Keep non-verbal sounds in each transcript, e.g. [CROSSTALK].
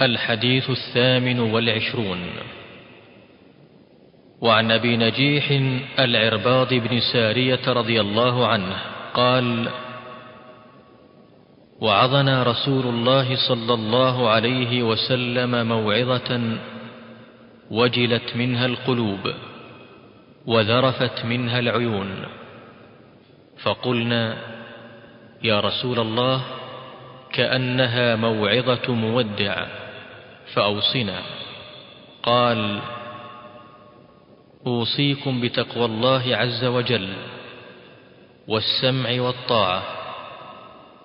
الحديث الثامن والعشرون. وعن أبي نجيح العرباض بن سارية رضي الله عنه قال وعظنا رسول الله صلى الله عليه وسلم موعظة وجلت منها القلوب وذرفت منها العيون. فقلنا يا رسول الله كأنها موعظة مودع فاوصنا قال أوصيكم بتقوى الله عز وجل والسمع والطاعة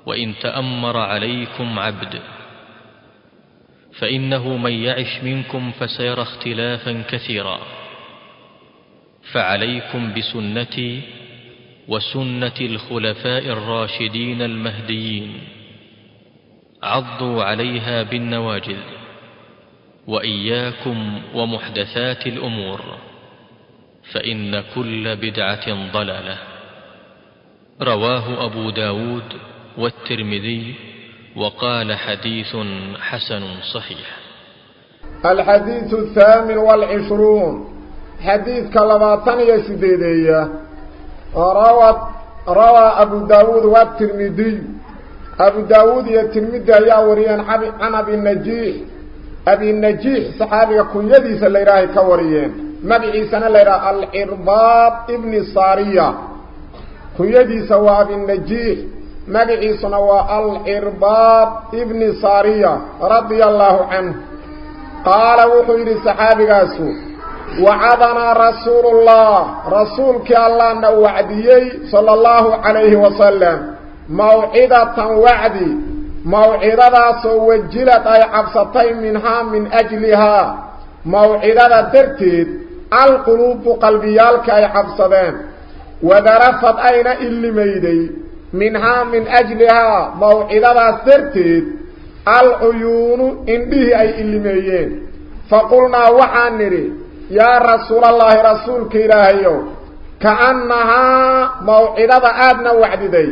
وإن تأمر عليكم عبد فإنه من يعش منكم فسيرى اختلافا كثيرا. فعليكم بسنتي وسنة الخلفاء الراشدين المهديين عضوا عليها بالنواجذ. وإياكم ومحدثات الأمور فإن كل بدعة ضلالة. رواه أبو داود والترمذي وقال حديث حسن صحيح. الحديث الثامن والعشرون. حديث كلماتان يسديدية روى, روى أبو داود والترمذي. أبو داود والترمذي يا وريان عن أبي النجيح. أبي النجيح صحابي كنيدي سل إلهي كوريين. نبي عيسى نلرا الإرباب ابن صارية. كنيدي سوى أبي النجيح مبعي عيسى نوى الإرباب ابن صارية رضي الله عنه. قال وحيد صحابي قاسو وعدنا رسول الله. رسول كالله نوعديي صلى الله عليه وسلم. موعدة وعدي. Mawcidadaasoo wajilad ay cabsatay minhaa min ajlihaa mawcidada darteed alquluubu qalbiyaalka ay cabsadeen wadarafad ayna illimayday minhaa min ajlihaa mawcidadaas darteed alcuyuunu indhihii ay illimeeyeen faqulnaa waxaan nidhi yaa rasuulallaahi rasuulka ilaahayow ka'annahaa mawcidada aadna wacdiday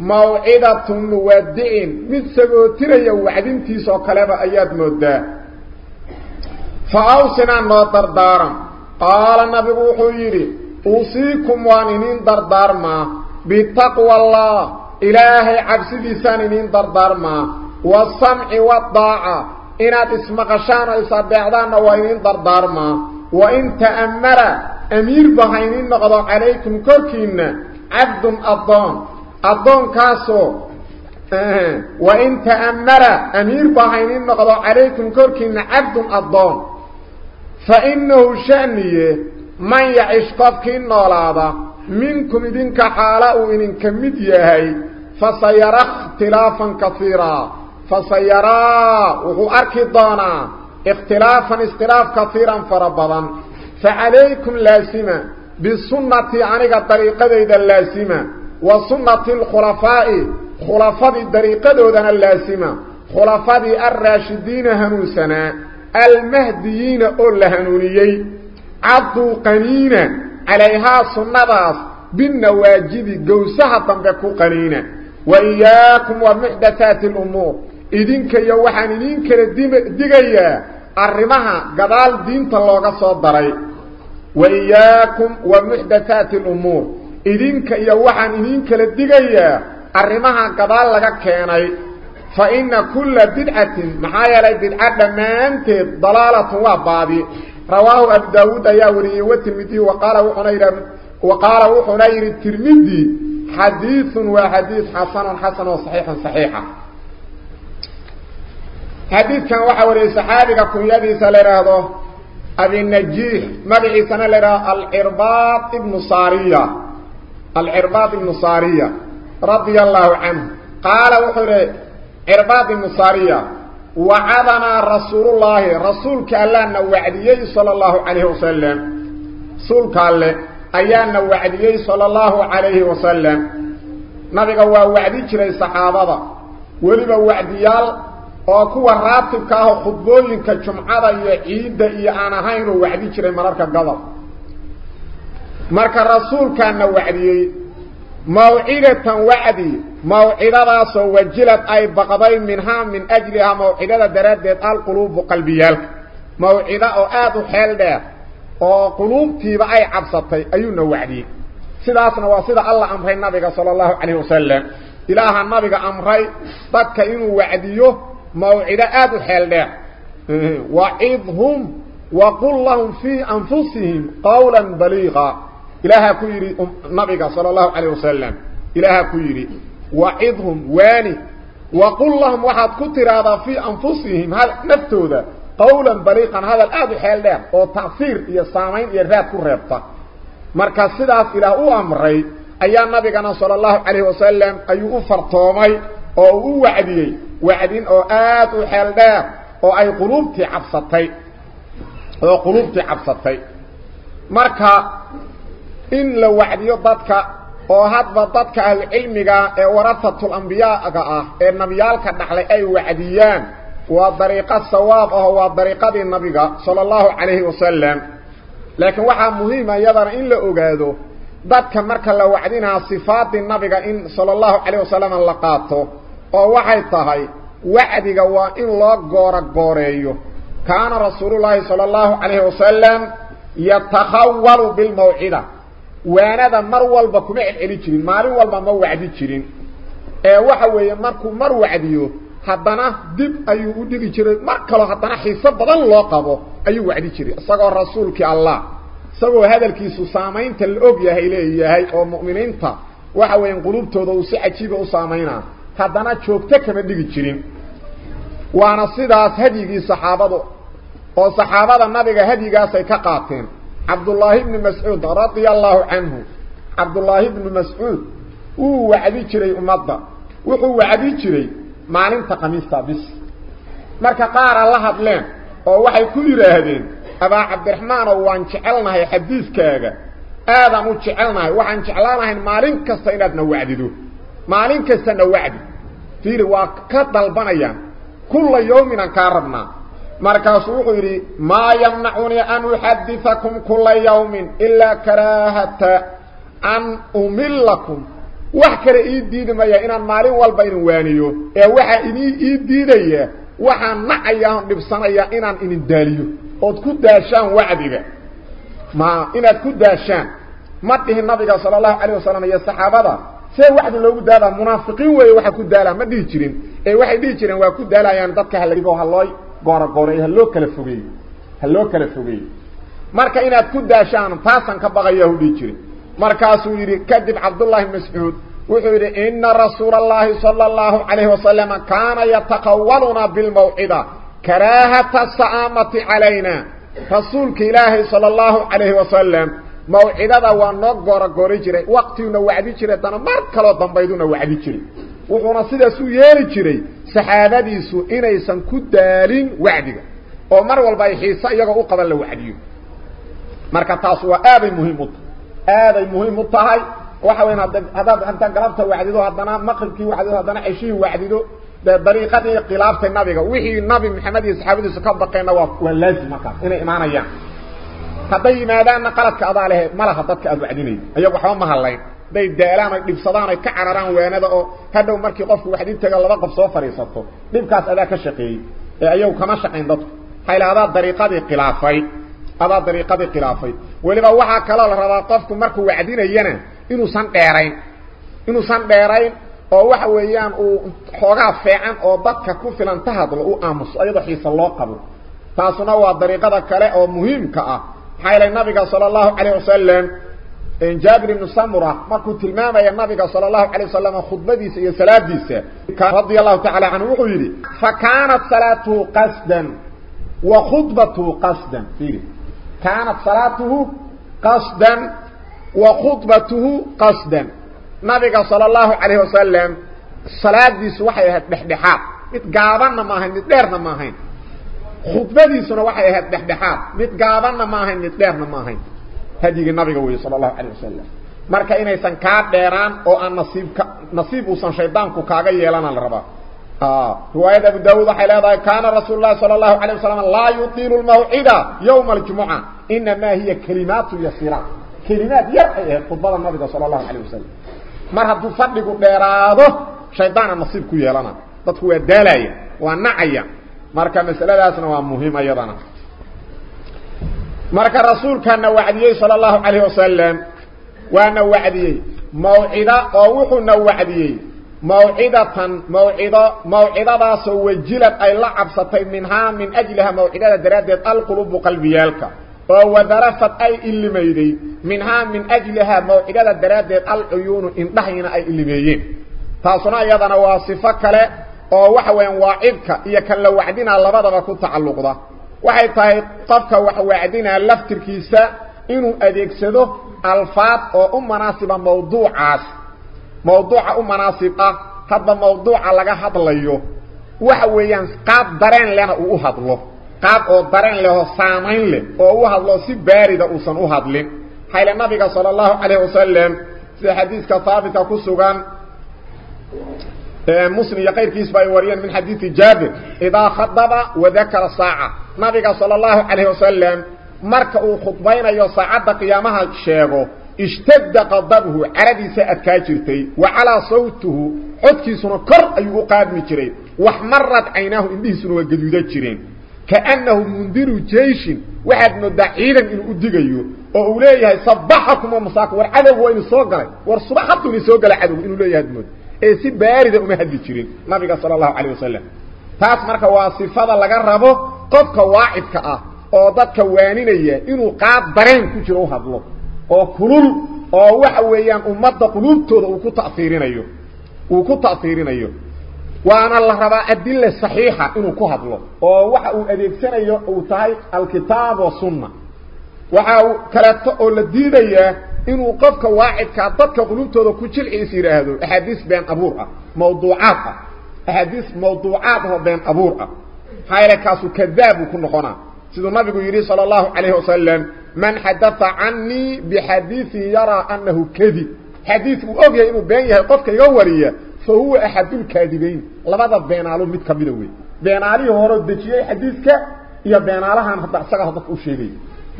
موعدة ودئين من سبوتر يوعد انتيسو كلاب اياد مدى فأوسنا نوطر دارا قال النبي بوحيري اوصيكم وانين در دارما بتقوى الله إلهي عبس ديسانين در دارما والسمع والضاعة إنات اسمقشان إصابع دانا وانين در دارما وإن تأمر أمير بهاينين نغضو عليكم كوكين عبد أضان أدون كاسو وإن تأمر أمير بحين النقضاء عليكم كوركين عبد أدون فإنه شأنية من يعيش قفكين نولادا. منكم دينك حالا وإن كميد يهي فسيرا اختلافا كثيرا. فسيرا وهو أركي اختلافا اختلاف كثيرا فربضا. فعليكم لاسما بالسنة عنك الطريقة ذا لاسما وصنة الخلفاء خلفاء الدريقة دودان اللاسمة خلفاء الراشدين هنوسنا المهديين أول هنونيي عدو قنينة عليها سنة باس بالنواجد قوسها تنبكو قنينة وإياكم ومحدثات الأمور إذن كيوحان إذن كالدقية الرمها قبال دين تلوغة صدري. وإياكم ومحدثات الأمور idinka iyo waxaan idiin kala digayaa arrimaha gadaal laga keenay fa inna kulla bidcatin maxaa yeelay bidca dhammaanteed dalaalatun waa baadi rawaahu abu daawuud ayaa wariyey watirmidi waqaala wuxuuna yidhi waqaala wuxuuna yidhi tirmidi xadiiثun waa xadiiث xasanun xasan oo صaxiixun صaxiixa xadiidkan waxaa wariyey saxaabiga kunyadiisa la idhaahdo abinajiix magaciisana la idhahdo alcirbaad ibnu saariya العرباب النصارية رضي الله عنه. قال وحره عرباب النصارية وعدنا رسول الله رسول كالان وعديه صلى الله عليه وسلم. رسول كالان ايان وعديه صلى الله عليه وسلم. نبقى وعدي كري صحابة ولبا وعديال وكو الراتب كاهو خطبولي كالجمعة يعيد يعانهين وعدي كري مرارك قضب مركا الرسول كان وعديه موعدة وعدي موعدة سو وجلت اي بقضين منها من اجلها موعدة دردت القلوب وقلبيالك موعدة أو ادو حال ده أو قلوب تيب اي عبسطي ايونا وعديه سيداس نواسيدة الله امره النبي صلى الله عليه وسلم اله النبي امره بك انو وعديه موعدة ادو حال ده وعيدهم وقل لهم في انفسهم قولا بليغا إلهة كيري نبيك صلى الله عليه وسلم. إلهة كيري وعظهم واني. وقل لهم واحد كتر هذا في أنفسهم. هذا نفتو ذا قولا بريقا. هذا الآب حال ذا وتعصير يسامين يرهات كريبتا مركز سيداس إله أمري. أيام نبيك صلى الله عليه وسلم. أي أفر طومي أو وعدي وعدين أو آت حال ذا أو أي قلوبتي عبسطي أو قلوبتي عبسطي مركز in la wacdiyo dadka oo hadba dadka ahlucilmiga ee warahatul ambiyaaga ah ee nabiyaalka dhaxlay ay wacdiyaan waa dariiqo sawaab ah waa dariiqadii nabiga sala allahu calayhi wasalam laakiin waxaa muhiima iyadana in la ogaado dadka marka la wacdinaa sifaadii nabiga in sala allahu calayh wasalam la qaato oo waxay tahay wacdiga waa in loo goora gooreeyo kaana rasuulullaahi sala allahu calayhi wasalam yatakhawalu bilmawcida waanada mar walba kuma celceli jirin maalin walba ma wacdi jirin ee waxa weeye markuu mar wacdiyo haddana dib ayuu u dhigi jiray mar kaloo haddana xiiso badan loo qabo ayuu wacdi jiray isagoo rasuulkii allah isagoo hadalkiisu saamaynta la og yahay leeyahay oo mu'miniinta waxa weeyaan qulubtooda uu si cajiiba u saamaynaa haddana joogto kama dhigi jirin waana sidaas hadyigii saxaabadu oo saxaabada nabiga hadyigaasay ka qaateen cabdullaahi bni mascuud radia allaahu canhu cabdullaahi bni mascuud wuu wacdi jiray ummadda wuxuu wacdi jiray maalinta khamiista bis marka qaara la hadleen oo waxay ku yidhaahdeen abaa cabdiraxmaanow waan jecelnahay xadiiskaaga aadaan u jecelnahay waxaan jeclaanahay maalin kasta inaadna wacdido maalin kastana wacdi fiiri waa ka dalbanayaan kulla yawminaan kaa rabnaa مركز وحيري ما يمنعني أن أحدثكم كل يوم إلا كراهة أن أمل لكم وحكرا إيدي دي ميا إنا المالي والبين وانيو إيه وحا إني إيدي دي وحا نعيهم لبسانا يا إنا إني داليو قد كد داشان وعدي ما إنا كد داشان مده النبي صلى الله عليه وسلم يا صحابة سي وحد لو دالا منافقين وي وحا دالا ما ديجرين إيه وحا ديجرين وحا كد دالا يعني دكها لقوها الله halgo haloo gooragooreeyo haloo kala fogeeyo ha loo kala fogeeyo marka inaad ku daashaan taasaan ka baqaya hu dhihi jirin markaasuu yidhi kadib cabdullaahi mascuud wuxuu yidhi ina rasuula اllahi salى اllahu calayhi wasalama kaana yataqawaluna bilmawcida karaahata sa'aamati calayna rasuulka ilaahay salى اllahu calayhi wasalam mawcidada waa noo gooragooray jiray waqtiuna wacdi jiray dana mar kaloo dambayduna wacdi jiray وحنا سيدا سو يالي جري سحادة سو إني سن كدالين وعدك ومرول باي حيصة يغا أقبل له وعديه مركا تاسوا آبي مهمت آبي مهمت هاي وحوين هداد أنت قلبت وعديده هدنا مقرب كي وعديده هدنا عشيه وعديده بطريقة قلافة النبي وحي النبي محمد يسحابه سكبه قينا ولازمك إنا إمانيا فدي مادان نقلتك أضع لها ملا خطتك أدو أيها وحوان مهالين hadday daalaan oy dhibsadaan oy ka cararaan waanada oo hadhow markii qofku wacdi taga laba qof soo fadhiisato dhibkaas adaa ka shaqeeyey ee ayagu kama shaqayn dadku hayla adaa dariiqadii khilaafay adaa dariiqadii khilaafay weliba waxaa kaloo la rabaa qofku markuu wacdinayana inuusan dheerayn inuusan dheerayn oo waxa weeyaan uu xoogaa feecan oo dadka ku filan ta hadlo u aamuso ayadoo xiisa loo qabo taasuna waa dariiqada kale oo muhiimka ah yeelay nabiga sala allahu calayh wasalam إن جابر بن سمرة ما كنت الماما يا النبي صلى الله عليه وسلم خطبتي سي. سلاديس كان رضي الله تعالى عنه وقيل فكانت صلاته قصدا وخطبته قصدا. كانت صلاته قصدا وخطبته قصدا. النبي صلى الله عليه وسلم سلاديس وحي هتبحبحاب متقابن ما هين متديرن ما هين خطبتي سنه وحي هتبحبحاب متقابن ما هين متديرن hadyigii nabiga weeye sala allahu calayh wasalam marka inaysan kaa dheeraan oo aan nasiibka nasiib uusan shaydaanku kaaga yeelana la rabaa riwaayada abu daawuud waxay leedahay kaana rasuulu lahi sala allahu alayh wasalam laa yutiilu lmawcida yowma aljumuca inamaa hiya kalimaatu yasiiraat kelimaad yar ay ahayd khudbada nabiga sala allahu calayh wasalam mar hadduu fadhigu dheeraado shaydaana nasiib ku yeelana dadku waa daalaya waa nacaya marka masaladaasna waa muhiim ayadana مرك رسول كان وعديه صلى الله عليه وسلم وأنا وعديه موعدة نو نوعديه موعدة موعدة موعدة سوى جلت أي لعب ستين منها من أجلها موعدة درادت القلوب أو ودرفت أي اللي منها من أجلها موعدة درادت العيون انتحين أي اللي ميدي. تاسونا يدنا واصفك لأ وحوين واعدك ايا كان لو وعدنا اللبادة كنت تعلق ده waxay tahay qofka wax wacdinaa laftirkiisa inuu adeegsado alfaad oo u manaasiba mawduucaas mawduuca u manaasib ah hadba mawduuca laga hadlayo waxa weeyaan qaab dareen lehna uu u hadlo qaab oo dareen leho saamayn leh oo u hadlo si baarida uusan u hadlin xayle nabiga sala allahu calayhi wasalam sida xadiiska haabitka ku sugan آه، مسلم يقير كيس باي وريان من حديث جابر. إذا خطب وذكر ساعة. نبي صلى الله عليه وسلم مركع خطبين أيها ساعة قيامها الشيخ اشتد قضبه عربي سأت كاجرتي وعلى صوته حدكي سنو كر أيها قادم جري وحمرت عيناه إنه سنو قدودة جرين. كأنه مندير جيش واحد ندعيلا إنه أدقيه وأوليه صباحكم ومساكم وعلى هو إنه سوقل وصباحكم إنه سوقل عدو إنه لا يدمد ee si baarida uma hadli jirin nabiga sala allahu calayh wasalam taas marka waa sifada laga rabo qofka waacidka ah oo dadka waaninaya inuu qaad dareen ku jiro hadlo oo kulul oo waxa weeyaan ummadda quluubtooda uu ku ta'iirinayo uu ku ta'hiirinayo waana la rabaa adilla saxiixa inuu ku hadlo oo waxa uu adeegsanayo uu tahay alkitaab wa sunna waxa kaleeto oo la diidayaa inuu qofka waacidkaa dadka quluubtooda ku jilciis yidhaahdo axaadiis been abuur ah mawduucaad ah axaadiis mawduucaad ahoo been abuur ah yeele kaasu kadaab ku noqonaa siduu nabigu yidhi salى الlahu عalayه wasalam man xadaثa canii bxadiiثin yaraa anahu kadib xadiiث uu og yahay inuu been yahay qofka iga wariya fa huwa axadulkaadibayn labada beenaalo mid kamida wey beenaalihii hore dejiyey xadiidka iyo beenaalahan hadda isaga dadka u sheegay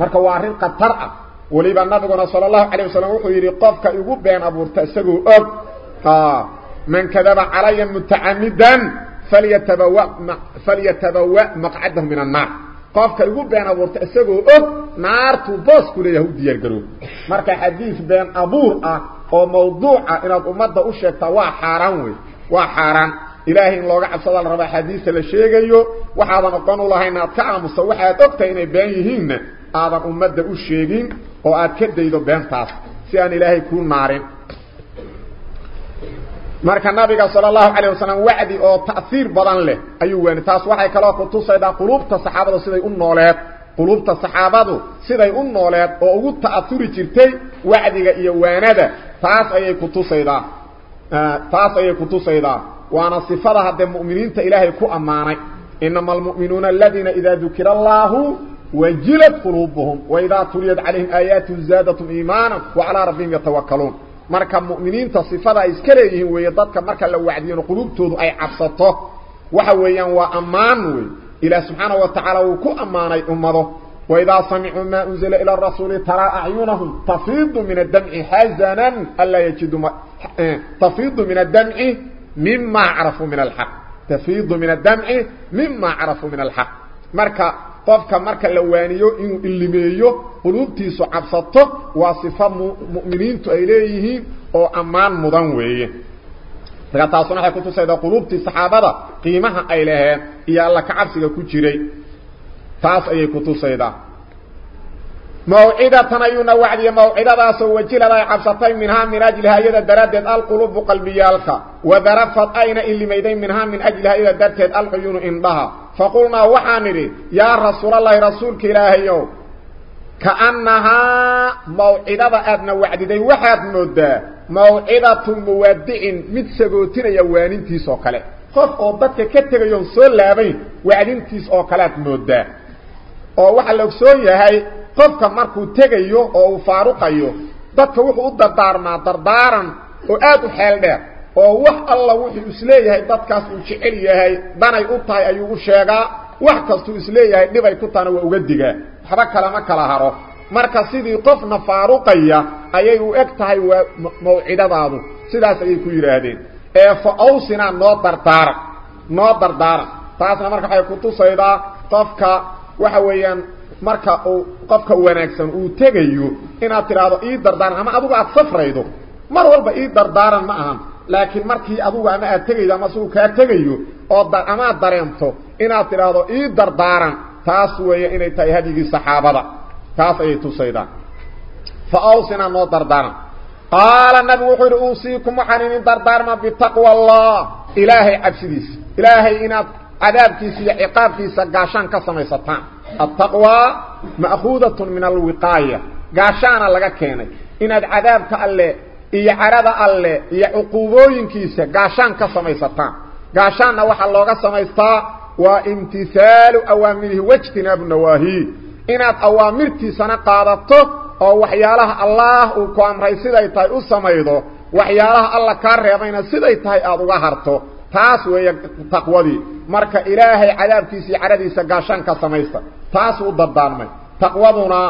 marka waa arrin khatar ah weliba nabiguna salى الlahu عalيه wasalam wuxuu yidhi qofka igu been abuurta isagoo og man kadaba calaya mutacamidan falyatabawa falyatabawa maqcadahu min الnaar qofka igu been abuurta isagoo og naartuu boos ku leeyahay u diyaar garoob marka xadiis been abuur ah oo mawduuca inaad ummadda u sheegtaa waa xaaraan wey waa xaaraan ilaahay in looga cabsada la raba xadiisa la sheegayo waxaadan oqon u lahayn aad ka aamuso waxaad ogtahay inay been yihiinna aadan ummadda u sheegin oo aad ka daydo beentaas si aan ilaahay kuu naarin marka nabiga sal اlahu alيه wasalam wacdi oo ta'hiir badan leh ayuu waani taas waxay kaloo kutusaydaa quluubta saxaabadu siday u nooleed quluubta saxaabadu siday u nooleed oo ugu ta'ahuri jirtay wacdiga iyo waanada taas ayay kutusaydaa taas ayay kutusaydaa waana sifada haddee mu'miniinta ilaahay ku ammaanay inama almu'minuuna aladiina ida dukira allahu وجلت قلوبهم وإذا تريد عليهم آيات زادتهم إيمانا وعلى ربهم يتوكلون. مركا مؤمنين تصفة إسكاليهم ويددك مركا لو وعدين قلوبتوه أي عفصته وحويا وأمانوا إلى سبحانه وتعالى وكو أماني أمضه. وإذا سمعوا ما أنزل إلى الرسول ترى أعينهم تفيض من الدمع حزنا ألا يجد ما إيه، تفيد من الدمع مما عرفوا من الحق. تفيض من الدمع مما عرفوا من الحق. Marka qofka marka la waaniyo inuu ilimeeyo quluubtiisu cabsato waa sifa mu'miniintu ay leeyihiin oo ammaan mudan weeye. Marka taasuna waxay kutusaydaa quluubtii saxaabada qiimaha ay laheen iyo alla ka cabsiga ku jiray. Taas ayay kutusaydaa موعدة تنيون وعدية موعدة سوى جيلة عبسطين منها من أجل هاي أجلها إذا دردت القلوب قلبيالك وذرفت أين إلي ميدين منها من أجلها إذا دردت القيون إنبها فقلنا وحامري يا رسول الله رسولك إلهي كأنها موعدة أبنى وعدية وحد مدى موعدة مودع متسبوتين يوانين تيسو قلع خف أبتك كتغيون يوصل اللابين وعدين تيسو قلعت oo waxaa la ogsoon yahay qofka markuu tegayo oo uu faaruqayo dadka wuxuu u dardaarmaa dardaaran oo aad u xeel dheer oo wax alla wuxuu isleeyahay dadkaas uu jecel yahay danay u tahay ayuu u sheegaa wax kastuu isleeyahay dhibay ku tahana waa uga digaa waxba kalama kala haro marka sidii qofna faaruqaya ayay u eg tahay waa mawcidadaadu sidaas ayay ku yidhaahdeen ee fa awsinaa noo dardaaran noo dardaaran taasna marka waxay kutusaydaa qofka waxa weeyaan marka uu qofka wanaagsan uu tegayo inaad tidhaahdo ii dardaaran ama adugu aad safraydo mar walba ii dardaaran ma ahan laakiin markii adugu ama aad tegaydo ama sigu kaa tegayo oo amaad dareemto inaad tidhaahdo ii dardaaran taas weeye inay tahay hadyigii saxaabada taas ayay tusaydaa fa awsinaa noo dardaaran qaala nabigu wuxuu yidhi uusiikum waxaan idin dardaarma bitaqwa allah ilaahay cabsidiisa ilaahay inaad عذابتي سي عقابتي سقاشان كسميستان التقوى مأخوذة من الوقاية قاشان لغا كينا إن عذاب تألي إي عرض ألي إي عقوبوين كيسا قاشان كسميستان قاشان نوح اللغة سميستا وامتثال أوامره واجتناب نواهي إن أوامرتي سنقادته أو وحيالها الله وكوامره سيدايتاي أسميضه وحيالها الله كاريبين سيدايتاي غارتو taas weeye taqwadii marka ilaahay cadaabkiisa iyo caradiisa gaashaan ka samaysta taasuu u dardaarmay taqwaduna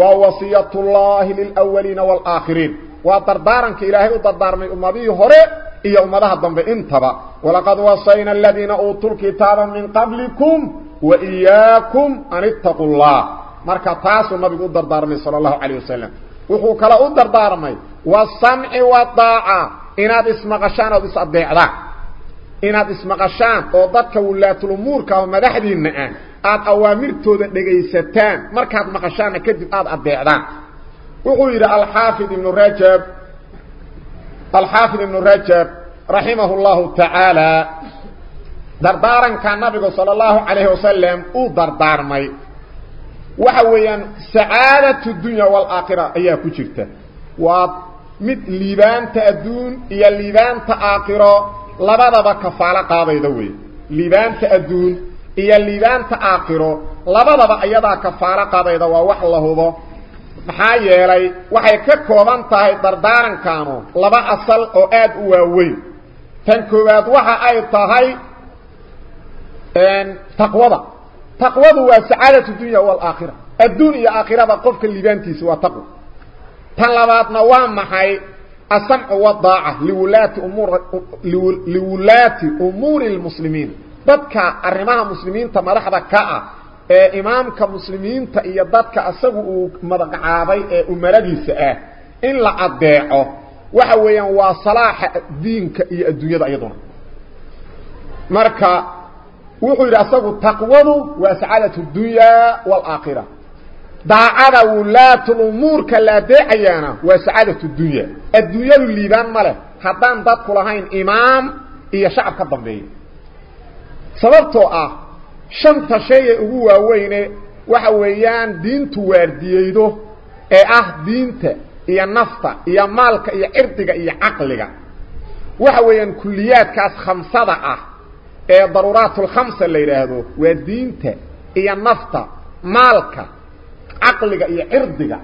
waa wasiyatullaahi lilawaliina waalaakhiriin waa dardaaranka ilaahay u dardaarmay ummadihii hore iyo ummadaha dambe intaba walaqad wasayna aladiina uutuu lkitaaba min qablikum wa iyaakum an ittaquu llah marka taasuu nabigu u dardaarmay sala allahu calayh wasalam wuxuu kale u dardaarmay wasamci wadaaca inaad ismaqashaan ood is-adeecdaan inaad ismaqashaan oo dadka wulaatulumuurka oo madaxdiinna ah aad awaamirtooda dhegaysataan markaad maqashaanna kadib aada adeecdaan wuxuu yidhi alxaafid ibnu rajab alxaafid ibnu rajab raximah اllahu tacaala dardaaranka nabigu salى اllahu calayhi wasalam uu dardaarmay waxa weeyaan sacaadatu dunya wاlaakhira ayaa ku jirta waa mid liibaanta adduun iyo liibaanta aakhiro labadaba kafaalo qaadayda wey liibaanta adduun iyo liibaanta aakhiro labadaba iyadaa kafaalo qaadayda waa wax la hubo maxaa yeelay waxay ka kooban tahay dardaarankanu laba asal oo aad u waaweyn tan koowaad waxa ay tahay taqwada taqwadu waa sacaadatu dunya waalaakhira adduun iyo aakhirada qofka liibaantiisa waa taqwa tan labaadna waa maxay السمع والضاعة لولاة أمور المسلمين. ضدك الرماها مسلمين تمرح بكاء إيه، إمامك مسلمين تأيضتك أسهو مدقع عابي أمالديس إيه، إلا إيه. الضاعة وحويا وصلاح دينك الدنيا أيضا مركا وحويا أسهو التقوى وسعادة الدنيا والآخرة. داعرا ولات الأمور كلا دعيانا وسعادة الدنيا. الدنيا الليبان ماله. حدان داد كلهين إمام ايا شعب كدام بيه سببتو آه شمت شيء اقوه اوهين وحوهيان دين توار دييدو اي آه دين ته ايا نفتا ايا مالك. ايا ارتك ايا عقلك. وحوهيان كليات كاس خمسة دا آه. إيه، ضرورات الخمسة اللي رهدو ودين ته ايا نفتا مالك. ايا caqliga iyo cirdiga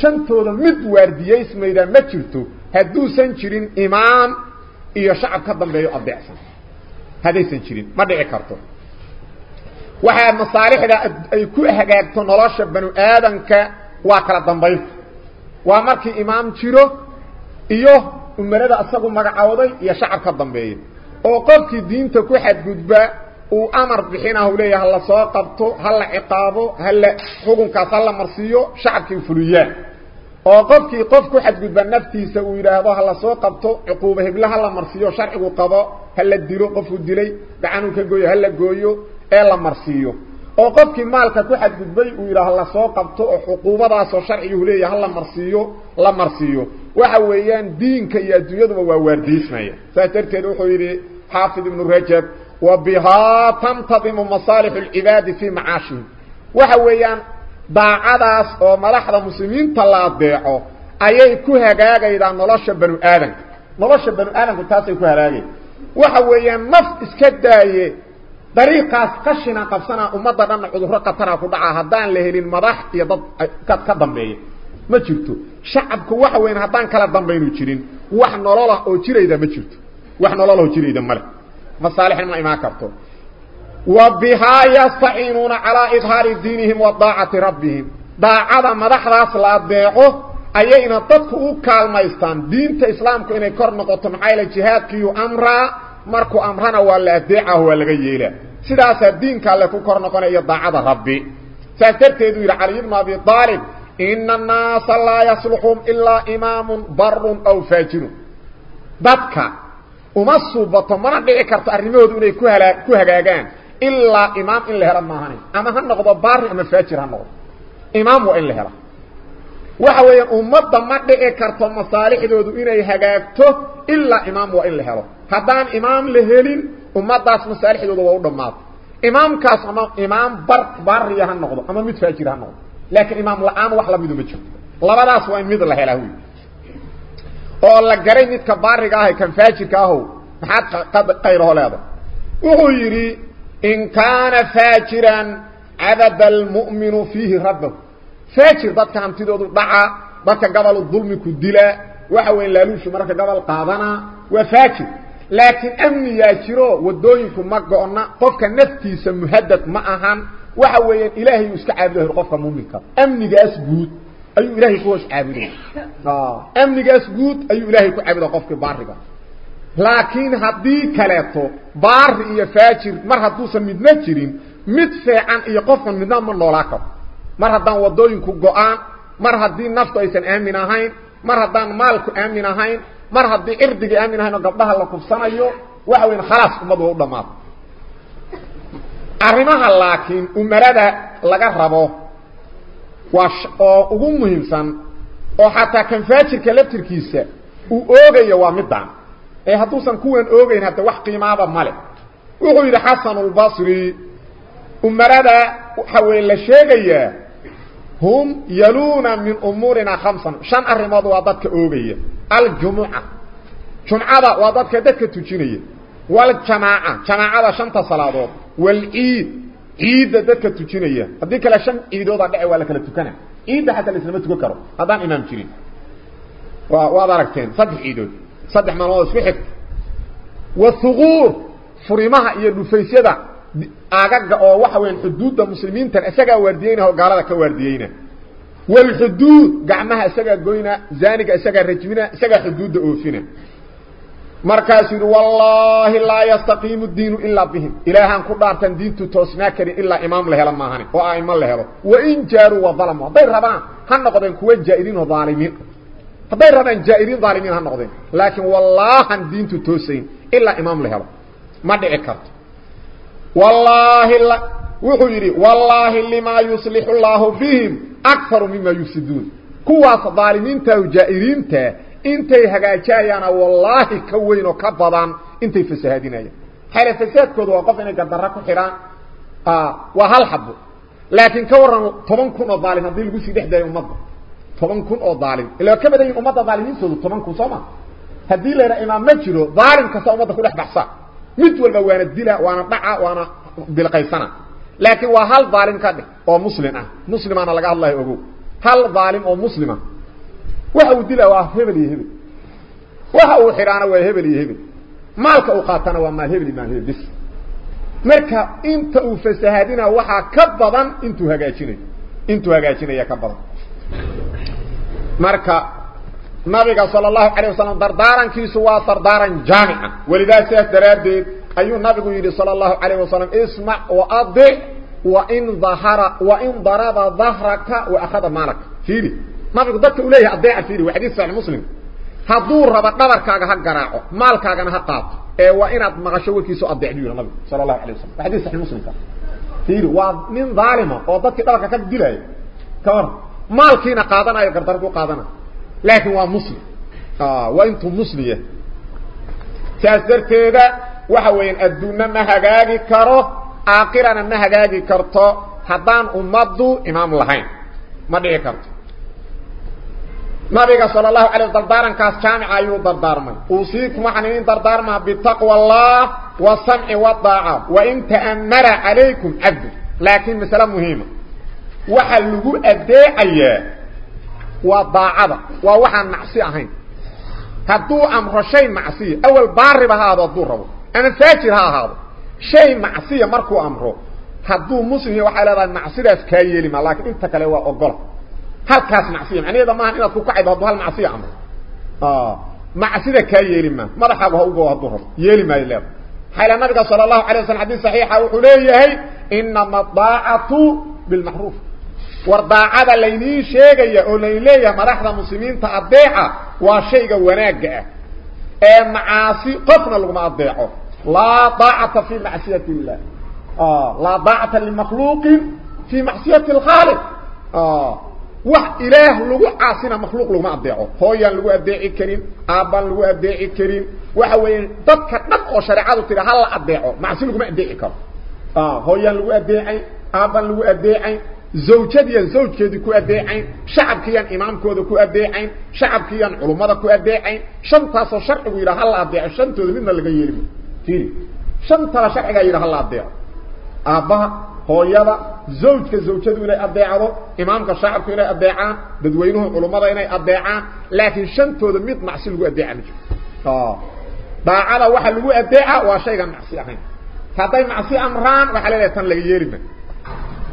shantooda mid waardiyaysmaydaa ma jirto hadduusan jirin imaam iyo shacab ka dambeeyo adeecsan haddaysan jirin ma dhici karto waxaa masaalixda ay ku hagaagto nolosha banu aadanka waa kala dambaynta waa markii imaam jiro iyo umarada isagu magacooday iyo shacab ka dambeeya oo qofkii diinta ku xadgudba uu amar bixinahu leeyahay hala soo qabto hala ciqaabo hala xukunkaas hala marsiiyo shacabkii fuliyaan oo qofkii qof ku xadgudba naftiisa uu yidhaahdo hala soo qabto cuquubo hebla hala marsiiyo sharcigu qabo hala dilo qofku dilay gacanuu ka gooyo hala gooyo ee la marsiiyo oo qofkii maalka ku xadgudbay uu yidhaah la soo qabto oo xuquubadaasoo sharcigu leeyahay hala marsiiyo la marsiiyo waxa weeyaan diinka iyo adduunyaduba waa waardiismaya saas darteed wuxuu yidhi xaafid ibnu rajab وبها تنتظم مصالح العباد في معاشهم. وحويان باعداس أو ملحظة المسلمين طلاب بيعو إيه كوها قاقا اذا نلاشا بنو آدنك نلاشا بنو آدنك تاسي كوها راقي وحويان نف اسكده طريقة قشنا قفصنا ومضى لنا عذورة قطرة قدعها هدان لهلين مضاح يضب قد قدم بيه ما تشيرتو شعبك وحوين هدان كلا دم بينو تشيرين وحنا لالا أو تشيري دا ما تشيرتو وحنا لالا أو تشيري دا مصالح ما ما كرتو وبها يستعينون على إظهار دينهم وطاعة ربهم. باع على مدح راس لا بيقو ايينا تطكو كالميستان دينت إسلام إني كور نقطو مخايل جهاد كيو أمرا. مركو أمرنا ولا ديعه ولا غييله سداس الدين كاله كو كور نكون يا داعه ربي ساترتيدو إلى علي ما بي طالب. إن الناس لا يصلحهم إلا إمام بر أو فاجر. بدك uma suubato mana dhici karto arrimahoodu inay ku hala ku hagaagaan ilaa imaam in la helo maahane ama ha noqdo baari ama faajir ha noqdo imaam waa in la waxa weeyaan ummadda ma dhici karto masaalixdoodu inay hagaagto ilaa imaam waa in la helo haddaan imaam la helin ummaddaas masaalixdooda waa u dhammaata imaamkaas ama imaam bar baariya ha noqdo ama mid faajir ha noqdo laakiin imaam la-aan wax lamidu ma jirto labadaas waa mid la helaa oo la garay midka baariga ah kan faajirka ahow maxaad qayraho leeda wuxuu yidhi in kaana faajiran cabada almu'minu fiihi rabbahu faajir dadka hantidoodu dhaca dadka gabalu dulmi ku dila waxa weyn laaluushu marka gabal qaadanaa waa faajir laakiin amniyaa jiro wadooyinku ma go-na qofka naftiisa muhadad ma ahan waxa weeyaan ilaahay uu iska caabudo qofka muuminka amnigaas guud ayuu ilaahay ku hoos caabuday amnigaas guud ayuu ilaahay ku caabuda qofkii baariga laakiin haddii kaleeto baari iyo faajir mar hadduusan midna jirin mid feecan iyo qofkan midna ma noolaa karo mar haddaan wadooyinku go-aan mar haddii naftu aysan aamin ahayn mar haddaan maalku aamin ahayn mar haddii cirdigii aamin ahayn oo gabdhaha la kufsanayo waxa weyn khalaas ummadu waa u dhammaata arrimaha laakiin umarada laga rabo waa oo ugu muhiimsan oo xataa kan faajirka laftirkiisa uu oogayo waa midaan ee hadduusan kuwan oogayn hadda wax qiimaaba male wuxuu yidhi xasanulbasri umarada waxa weeye la sheegayaa hum yaluuna min umuurina khamsan shan arrimood waa dadka oogaya aljumuca jumcada waa dadka dadka tujinaya waljamaaca jamaacada shanta salaadood walciid ايده دكه تجينيا هدي كلا شان ايدودا دحي ولا كلا تكنا. ايده حتى الإسلام تكرو هذا إمام جرين وا وادركتين صدح ايدود صدح ما هو سخف والثغور. فريمها يا دفيسدا اغاغا أو وحا وين حدود المسلمين تن. اسغا وردينه غالدا كا وردينه والحدود. قعمها اسغا غوينا زانق اسغا رجمنا اسغا حدود أوفينة. مركز والله لا يستقيم الدين إلا بهم إله أن قدار تندين تتوسنا كري إلا إمام لهلا ماهاني وآئما لهلا وإن جاروا وظلموا هذا ربان هنه قدن كوية جائرين وظالمين هذا ربان جائرين ظالمين هنه قدن لكن والله دين تتوسين إلا إمام لهلا ما دي إكارت والله لا وحجري والله لما يصلح الله بهم أكثر مما يفسدون كواس ظالمين تهو جائرين تهو intay hagaajayaana wallaahi ka weyn oo ka badan intay fasahaadinayaan xale fasaadkooda waa qof inay gardarra ku xidhaan waa hal xabo laakiin ka toban kun oo daalim haddii lagu sii dhex dayo ummadda toban kun oo daalim ila ka badan ummadda daalimiintoodu toban kun soo ma haddii la yidhaha imaam ma jiro daalim kasta ummadda ku dhex baxsa mid walba waana dila waana dhaca waana bilqaysana laakiin waa hal daalim ka dhig oo muslim ah muslimaana laga hadlayo ogow hal daalim oo muslima waxa uu dila waa hebel iyo hebel waxa uu xidhaana waa hebel iyo hebel maalka uu qaatana waa maal hebel maal hebel bis marka inta uu fasahaadina waxaa ka badan intuu hagaajinayo intuu hagaajinaya ka badan marka nabiga salى الlahu عalيه wasalam dardaarankiisu waa dardaaran jaamica walidaa sidaas daraaddeed ayuu nabigu yidhi salى الlahu عalيه wasalam ismac وadic wain ahara wain daraba dahraka وakhada maalaka fiiri ما دت اوليه اديع فيري وحديث صحيح مسلم حضور رب دبرك ها غراقه مالك ها ها قاط اي وا اناد مقشه وكيسو ابيعديو النبي صلى الله عليه وسلم حديث صحيح مسلم فيري وا من ظالمه قاطك دبرك كديلاي كور مالك هنا قادن اي قدرك قادن لكن وا مسلم آه وانت مسلمه تاثرت إيه waxa weyn adduuna ma hagaagi karo aakhirana ma hagaagi karto. Hadaan ummadu imaam lahayn ma dhigi karto. نبيك صلى الله عليه وسلم دردارن كاس جامع ايو دردارمي اوصيك محنين دردارما بتقوى الله والسمع والضاعة وان تأمر عليكم عبد لكن مثلا مهيمة وحلقوا ادي إيه والضاعة ووحا معصي اهين هدو أمر شيء معصي اول بارب هذا الضرب أنا ساتر هذا شيء معصي مركو امره هدو مسلم وحلقوا معصي اسكايي لما لكن انتك لوا اقرأ هل كاس معصية؟ يعني إذا ما هنا كوكا قاعدة هدوها المعصية عمل آه. معصية كاي يلما مرحا بها أقوى الظهر. يلما يلما حيلا نبقى صلى الله عليه وسلم حديث صحيحة وحليه إنما الضاعة بالمحروف وارضاع هذا الليني شيئا أوليلي مرحبا مسلمين تأضيعة وشيئا وناجة أي معاصي قفنا لغم أضيعه لا ضاعة في معصية الله. آه. لا ضاعة لمخلوق في معصية الخالق. آه. Wax ilaah lagu caasina makhluuq laguma adeeco hooyaan lagu adeeci karin aabbaan lagu adeeci karin waxa weeye dadka dhan oo shareecadu tiri ha la adeeco macsi laguma adeeci karo hooyaan lagu adeecayn aabbaan lagu adeecayn zawjadiyan zawjkeedii ku adeecayn shacabkiiyaan imaamkooda ku adeecayn shacabkiiyaan culummada ku adeecayn shantaasoo sharcigu yidhaha ha la adeeco shantooda midna laga yeelima fiiri shantaba sharcigaa yidhaha ha la adeeco aabbaha hooyada zawjka zawjadu inay adeecdo imaamka shacabku inay adeecaan dadweynuhu culummada inay adeecaan laakiin shantooda mid macsi lagu adeeca ma jiro daacada waxa lagu adeeca waa shaygan macsi ahayn hadday macsi amraan waxaa leedahay tan laga yeelima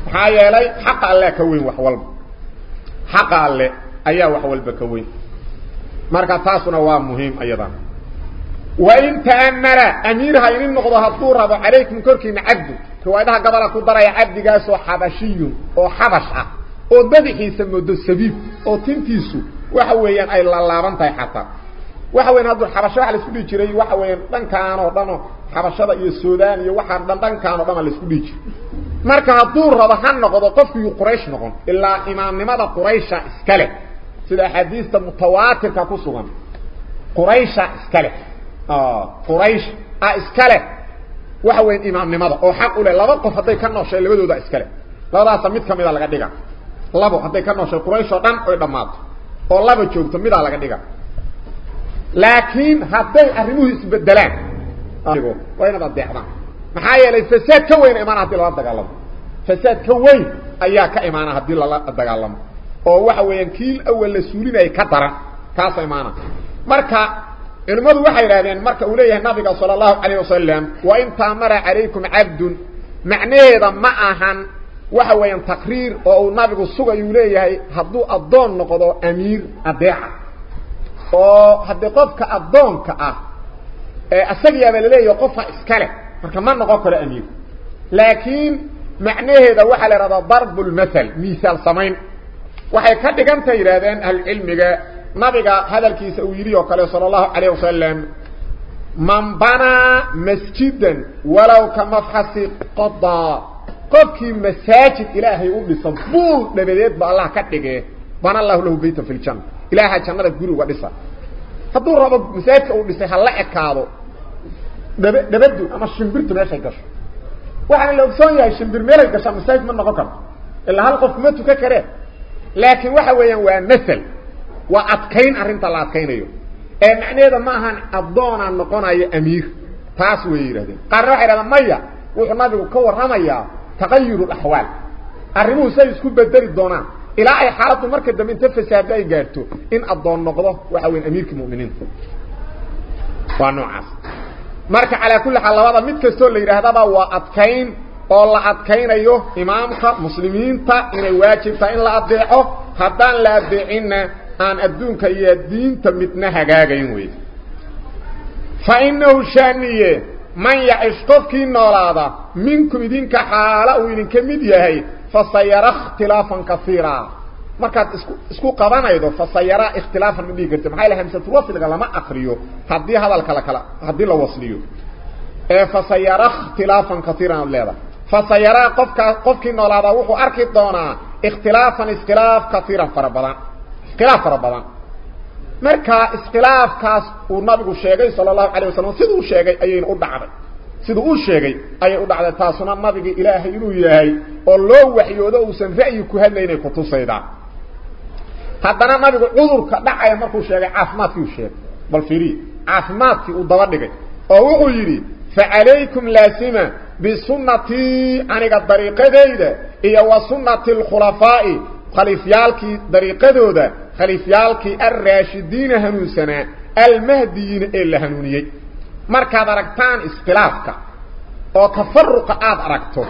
maxaa yeelay xaqa alle ka weyn wax walba xaqa alle ayaa wax walba ka weyn marka taasuna waa muhiim ayadana وإن تأمر أميرها إن نقضها الطورة عليك من كركي معبد كوائدها قبل أكون ضرأي عبدك أسو حبشي وحبشة وددك يسمى دو السبيب. وتنتيسو وحوين أي لالابان تاي حتى وحوين هذا الحبشة على سبيل جري. وحوين دان كانوا دانو حبشة إيا السودان إيه إيا وحر دان دان كانوا دانا لسبيل جري. مركا الطورة بحن نقضة طفكي قريش نقن إلا إمام نمضى قريشة إسكالك سيدا حديثة متواتركة قريشة إسكالك iska leh waxa weya imaamnimada oo xaq u leh laba qof hadday ka nooshay labadooda iska leh labadaasa mid ka mida laga dhiga labo hadday ka nooshay quraysh oo dhan oy dhammaato oo laba joogto midaa laga dhiga laakiin hadday arrimuhu isbedelaan waa inaad adeecdaan maxaa yeelay fasaad ka weyna imaana hadii lala dagaalamo fasaad ka weyn ayaa ka imaana haddii lala dagaalamo oo waxa weeyaan kii awal la suulinaya ka daran kaasa imaana marka المد وحيرادين مركه وليه النبي صلى الله عليه وسلم وان تامر عليكم عبد معنيه ما اهن وها وين تقرير أو النبي سوغ يوليه حدو ادون نقدو امير ابيع أو حد قفك ادون كا اسق يا ولله يقف اسكله مركه ما نقو كره امير لكن معنيه ده وها لرا ضرب المثل مثال سمين وحي كدغنت يرادين العلمي نبي هذا الكيس ويريو قال صلى الله عليه وسلم من بنا مسجدا ولو كمفحص قضى قف كي مساجد إلهي أمي صبور نبيذيب با الله كتك بنا الله له بيتا في الجن إلهي جنة قروا وبسا حدو رب مساجد أمي سيحل لأكادو نبيذيو أما الشمبرت ماشي قشو وحن لو بسوني هاي الشمبر ميلك قشو مساجد من نغوكم إلا هالقف متو ككره لكن وحا ويان وان مثل وأبكين أرنت الله أدكين أيو أي معنى هذا ما هان أبدون أن نقون أي أمير تاسوير قرر إلى المية وإحناد يكور رمية تغير الأحوال أرموه سيسكوب بدل الدونة إلى أي حالة مركز من تفسها بأي قارتو إن أبدون نقضه وحاوين أمير كمؤمنين وانو عاص مركز على كل حال الله هذا متكستور ليره هذا هو أدكين قال أدكين أيو إمامك مسلمين تا إن واجب تا إن لا أدعو هدان لا أدعين aan adduunka iyo diinta midna hagaagayn wey fa inahu shaaniye man yacish qofkii noolaada minkum idinka xaala uu idinka mid yahay fasayara ikhtilaafan kaiira markaad isku isku qabanaydo fasayara ikhtilaafan ma dhihi karti maxaa yal hamsatu wasliga lama akriyo haddii hadalka lakala haddii la wasliyo ee fasayara ikhtilaafan kaiiran ad leedahay fasayara qofkaa qofkii noolaada wuxuu arki doonaa ikhtilaafan iskhilaaf kaiiran fara badan اختلاف ربما مركا اختلاف كاس ونبي شيغي صلى الله عليه وسلم. سيده شيغي أيين أو دحد سيده أو شيغي أيين أو دحد تاسنا مبي الىه انه يحيى أو لو وحيوده وسن فعي كهن إني كنت سيدا. حدنا مبي عذر كدعي مركو شيغي عفمات يو شيغ بل فيري عفمات أو دبا دغاي أو وحيري فعليكم لازما بسنتي اني قد طريقه ديده. هي وسنة الخلفاء خليفيالكي دريقدودا خليفيالكي الراشدين هنوسنا المهديين إلا هنونيي. مركا دركتان إسقلافك. أو كفرق آد أركتو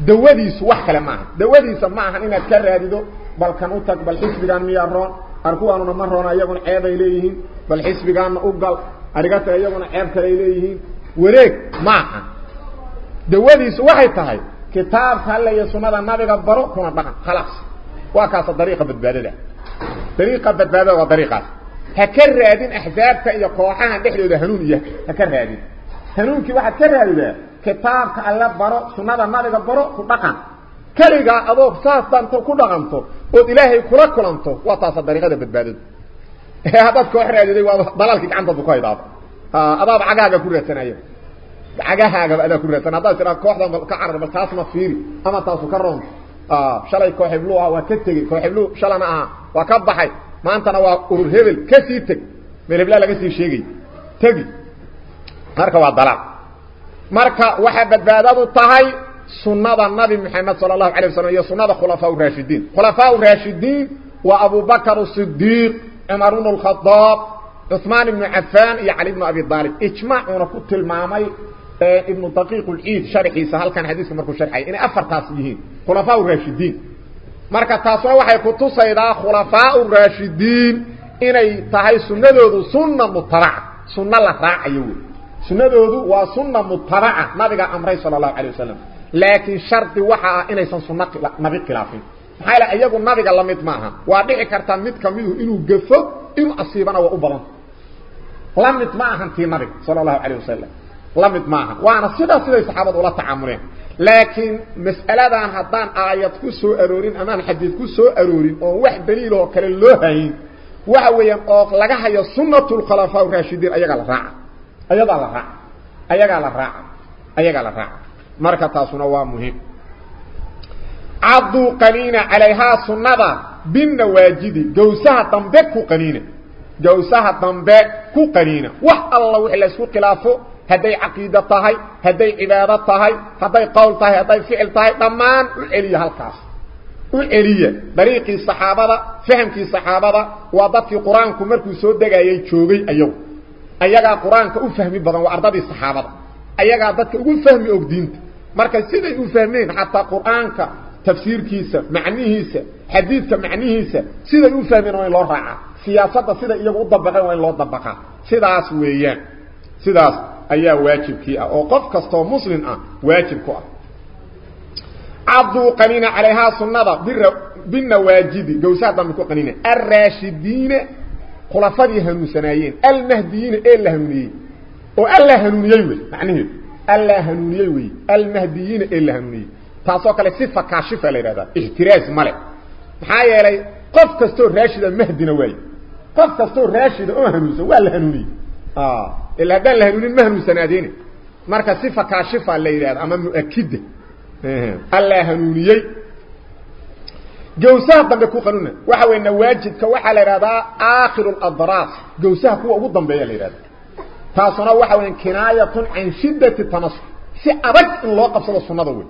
دوادي سوحك لما دوادي سماحا إنا تكرر هذا بل كانوتك بل حسب كان ميارون أركو أنونا مرون أيقون عيدا إليه بل حسب كان أقل أركتا أيقون عيدا إليه وريك معها دوادي سوحي تهي. كتاب خلي يسونا دا نبي قبرو كنا بقى. خلاص. وكاس طريقة بتبادله طريقة بتبادله وطريقة. هكر هذه أحزاب تا إلى قوحها دخلوا دهنونيه هكر هذه هنونك واحد كر هذه كتاب كالا برو سنة النبي برو فدقن كلغا ابوب ساس بان تو كدقنتو أو إلهي كورا كلنتو وكاس طريقه بتبادله [LAUGHS] هذا كوحر هذه بلالك عند ابو كايدا آه، أباب عقاقة كورتنايه عقاقة هذا كورتنا هذا ترى كوحدا كعرب ساس مصيري. أما تاسو كرون. Roonto shalay koox heblu ah waa ka tegey koox heblu shalana aha waa ka baxay maantana waa urur hebel ka sii teg meel heblaa laga sii sheegay tegi marka waa dalaal marka waxaa badbaadadu tahay sunnada nabi maxamed sala allahu alay wasalam iyo sunnada khulafaa raashidiin khulafaa raashidiin waa abubakar sidiiq cumar bnu lkhadaab cuثmaan ibnu cafaan iyo cali bnu abi aalib ijmaacuuna ku tilmaamay ibnu daqiiq اlciid sharxiisa halkan xadiiska markuu sharxay inay afartaas yihiin khulafaa raashidiin marka taasuna waxay kutusaydaa khulafaa raashidiin inay tahay sunadoodu sunna mutabaca sunno la raacayo wey sunadoodu waa sunna mutabaca nabiga amray sala اlahu alيه wasalam laakiin shardi waxa ah inaysan sunno nabi khilaafin maxaa yaele iyagu nabiga la mid maaha waa dhici karta mid kamidu inuu gafo inuu asiibana waa u badan la mid ma ahan tii nabiga sala allahu لمد معها وأنا سيدا سيدا يسحابة ولا تعمرين لكن مسألة دان هدان آيات كسو أرورين أمان حديث كسو أرورين أو واحد دليل وكال اللوهين وهو ينقوق لقاها يا سنة الخلافة الرشدين ايقا لراع ايقا لراع ايقا لراع ايقا لراع مركة تاسونوا مهم عضو قنين عليها سنة بالنواجد جوسها تنبك قنين جوسها تنبك قنين وح الله وحلس قلافه هدي عقيدة طهي هدي عبادة طهي هدي قول طهي هدي فعل طهي دمان العليه هالكاس. العليه بريق الصحابة فهمك الصحابة وضطك قرآن كمركو سودك أي شوغي أيو أيها قرآن كأفهمي بضان وأرضادي الصحابة أيها ضطك أفهمي أكدينت مركز سيدة أفهمين حتى قرآن تفسير كيسا معنيه كيسا حديث معنيه كيسا سيدة أفهمين وين الله رعا سياسة سيدة إيه قد بقى وين الله دبقى سيدة أسويين sidaas ayaa waajibkii ah oo qof kastoo muslim ah waajib ku ah binawaajidi gawsaha dambe ku qaniina alraashidiina khulafadii hanuunsanaayeen almahdiyiina ee la hanuuniyey oo alla hanuuniyey wey macnaheedu alla hanuuniyey wey almahdiyiina ee la hanuuniyey taasoo kale sifa kaashifa la yidhahdaa ixtiraaz male maxaa yeelay qof kastoo raashida mahdina waaye qof kastoo raashida oo hanuunsan waa la آه. إلا دان لهدون المهنو سناديني. مركا صفة كاشفة اللي ذات أما مؤكد ألا هنوني جوساه بندكو قانونا. وحاو إن واجد كوحا لرادا آخر الأضراف. جوساه كو أبوضن بيا لرادا تاسونا وحاو إن كناية عن شدة التنصر. سي أبك إن الله قبصد الصنة دول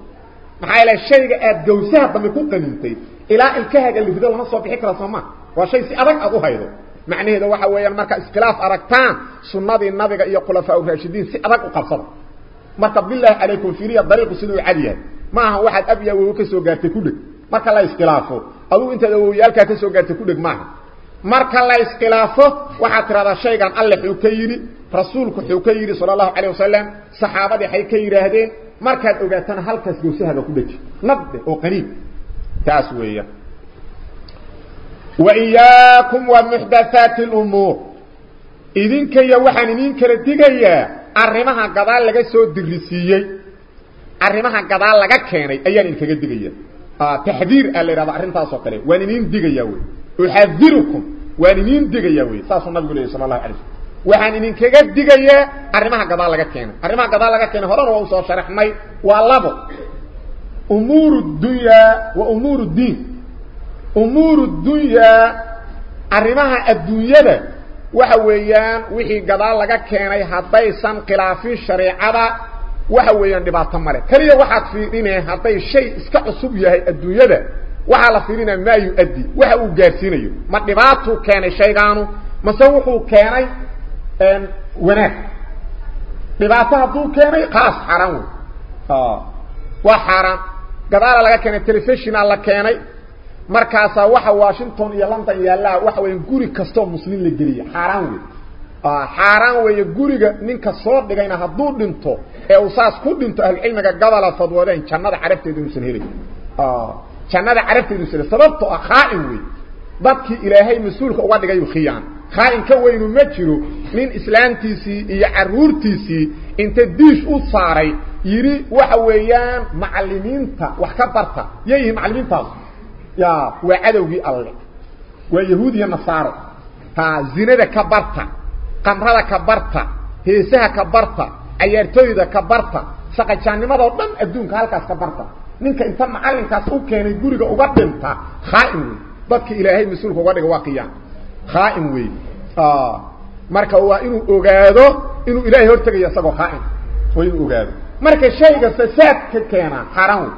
محايلة الشيء قاد جوساه بندكو قانونتي. إلا الكهج اللي في دول نصر في حكرة صماء. وشي سي أبك أبو هيدو macnaheeda waxa weeyaan marka iskhilaaf aragtaan sunnadii nabiga iyo khulafaa raashidiin si adag u qabsada marka bilaahi calaykum fiiriya dariiqu siduu cad yahay ma aha waxaad ab iyo awowo ka soo gaartay ku dheg marka la iskhilaafo adugu intaad awowyaalkaa ka soo gaartay ku dheg maaha marka la iskhilaafo waxaad tidhahdaa shaygan alle xuu ka yidhi rasuulku xuu ka yidhi sala allahu calayh wasalam saxaabadii waxay ka yidhaahdeen markaad ogaatana halkaas gawsahaaga ku dheji nabde oo qaniib taas weeya وإياكم ومحدثات الأمور. إذن كي يوحن إذن آه، كي تيجي أرمها قدال لغا سو درسي أرمها قدال لك كيني. أيان إذن كي تيجي. تحذير اللي رابع أرمتا سوكالي وان إذن كي تيجي أحذركم. وان إذن كي تيجي ساسو النبي قولي صلى الله عليه وسلم وحن إذن كي تيجي أرمها قدال لغا كيني. أرمها قدال لغا كيني. هران وصور شرح مي. وعلابو أمور الدنيا وأمور الدين. أمور الدنيا أرمها الدنيا وحويان وحي قدال لغا كيني حطي سن قلافي شريعة وحويان دي بات تمره كريا وحاك فيريني حطي شيء اسكاق صبية هاي الدنيا وحالا فيريني ما يؤدي وحاو قارسيني ما دي باتو كيني شيغانو ما سوحو كيني ونه دي باتو هدو كيني قاس حرام وحرام قدال لغا كيني تلفشينا لغا كيني markaasaa waxa washington iyo london yaallaa waxa weya guri kastoo muslim la geliya xaaraan wey xaaraan weeye guriga ninka soo dhigayna hadduu dhinto ee uu saas ku dhinto ahlucilmiga gabola fadwoodeen jannada carabteedu inuusan helay jannada carabteedu helay sababtoo ah khaa'in wey dadkii ilaahay mas-uulka uga dhigayu khiyaan khaa'in ka weynu ma jiro nin islaamtiisii iyo carruurtiisii inta diish u saaray yidhi waxa weeyaan macallimiinta wax ka barta yihiin macallimiintaas zinada ka barta qamrada ka barta heesaha ka barta cayaartooyda ka barta saqajaannimadoo dhan adduunka halkaas ka barta ninka inta macallinkaas u keenay guriga uga dhinta khaa'in wey dadka ilaahay mas-uulka uga dhiga waa qiyaan khaa'in wey marka waa inuu ogaado inuu ilaahay hortegayo isagoo khaa'in waa inuu ogaado marka shayga fasaadka keena xaaraan wey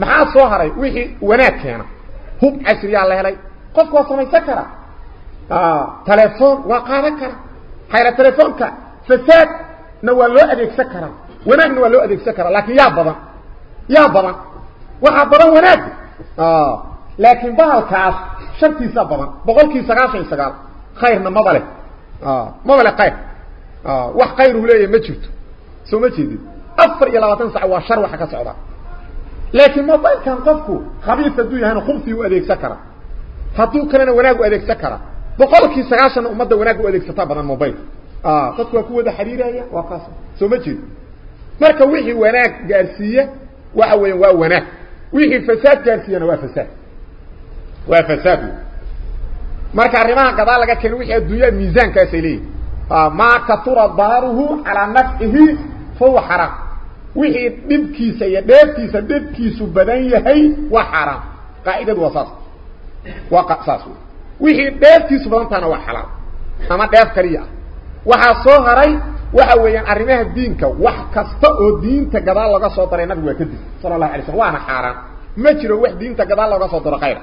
maxaa soo haray wixii wanaag keena hub casriyaa la helay qofku waa samaysan kara telefoon waa qaadan kara hayra telefoonka fasaadna waa loo adeegsan karaa wanaagna waa loo adeegsan karaa laakiin yaa badan yaa badan waxaa badan wanaag laakiin bahalkaas shartiisa badan boqolkii sagaashan iyo sagaal khayrna maba leh maba leh khayr wax khayru leeyahay ma jirto soo ma jeedid afar iyo labaatan sac waa shar waxa ka socda لكن ما ظل كان قفك خبيث الدنيا هنا خبثي وأليك سكرة. هدو كان وناك وأليك سكرة. بقولك سغاشا أمد وناك وأليك سطابة الموبايل. آه قدك وكوة ده حريرة وقاسة سمجد مارك ويحي وناك جارسية وعوين ووناك ويحي الفساد جارسية وفساد وفساد مارك عرمان قدالك كان ويحي الدنيا ميزان كاسي ليه آه، ما كثر الظهره على نفعه فهو حرام. Wixii dhibkiisa iyo dheeftiisa dhibkiisu badan yahay waa xaaraam qaacidadu waa saas waa saas wixii dheeftiisu badan tahana waa xalaal ama dheef kaliya ah waxaa soo haray waxa weeyaan arrimaha diinka wax kasta oo diinta gadaal laga soo daray nabigu waa kadib sala allahu alay slam waana xaaraan ma jiro wax diinta gadaal looga soo daro khayra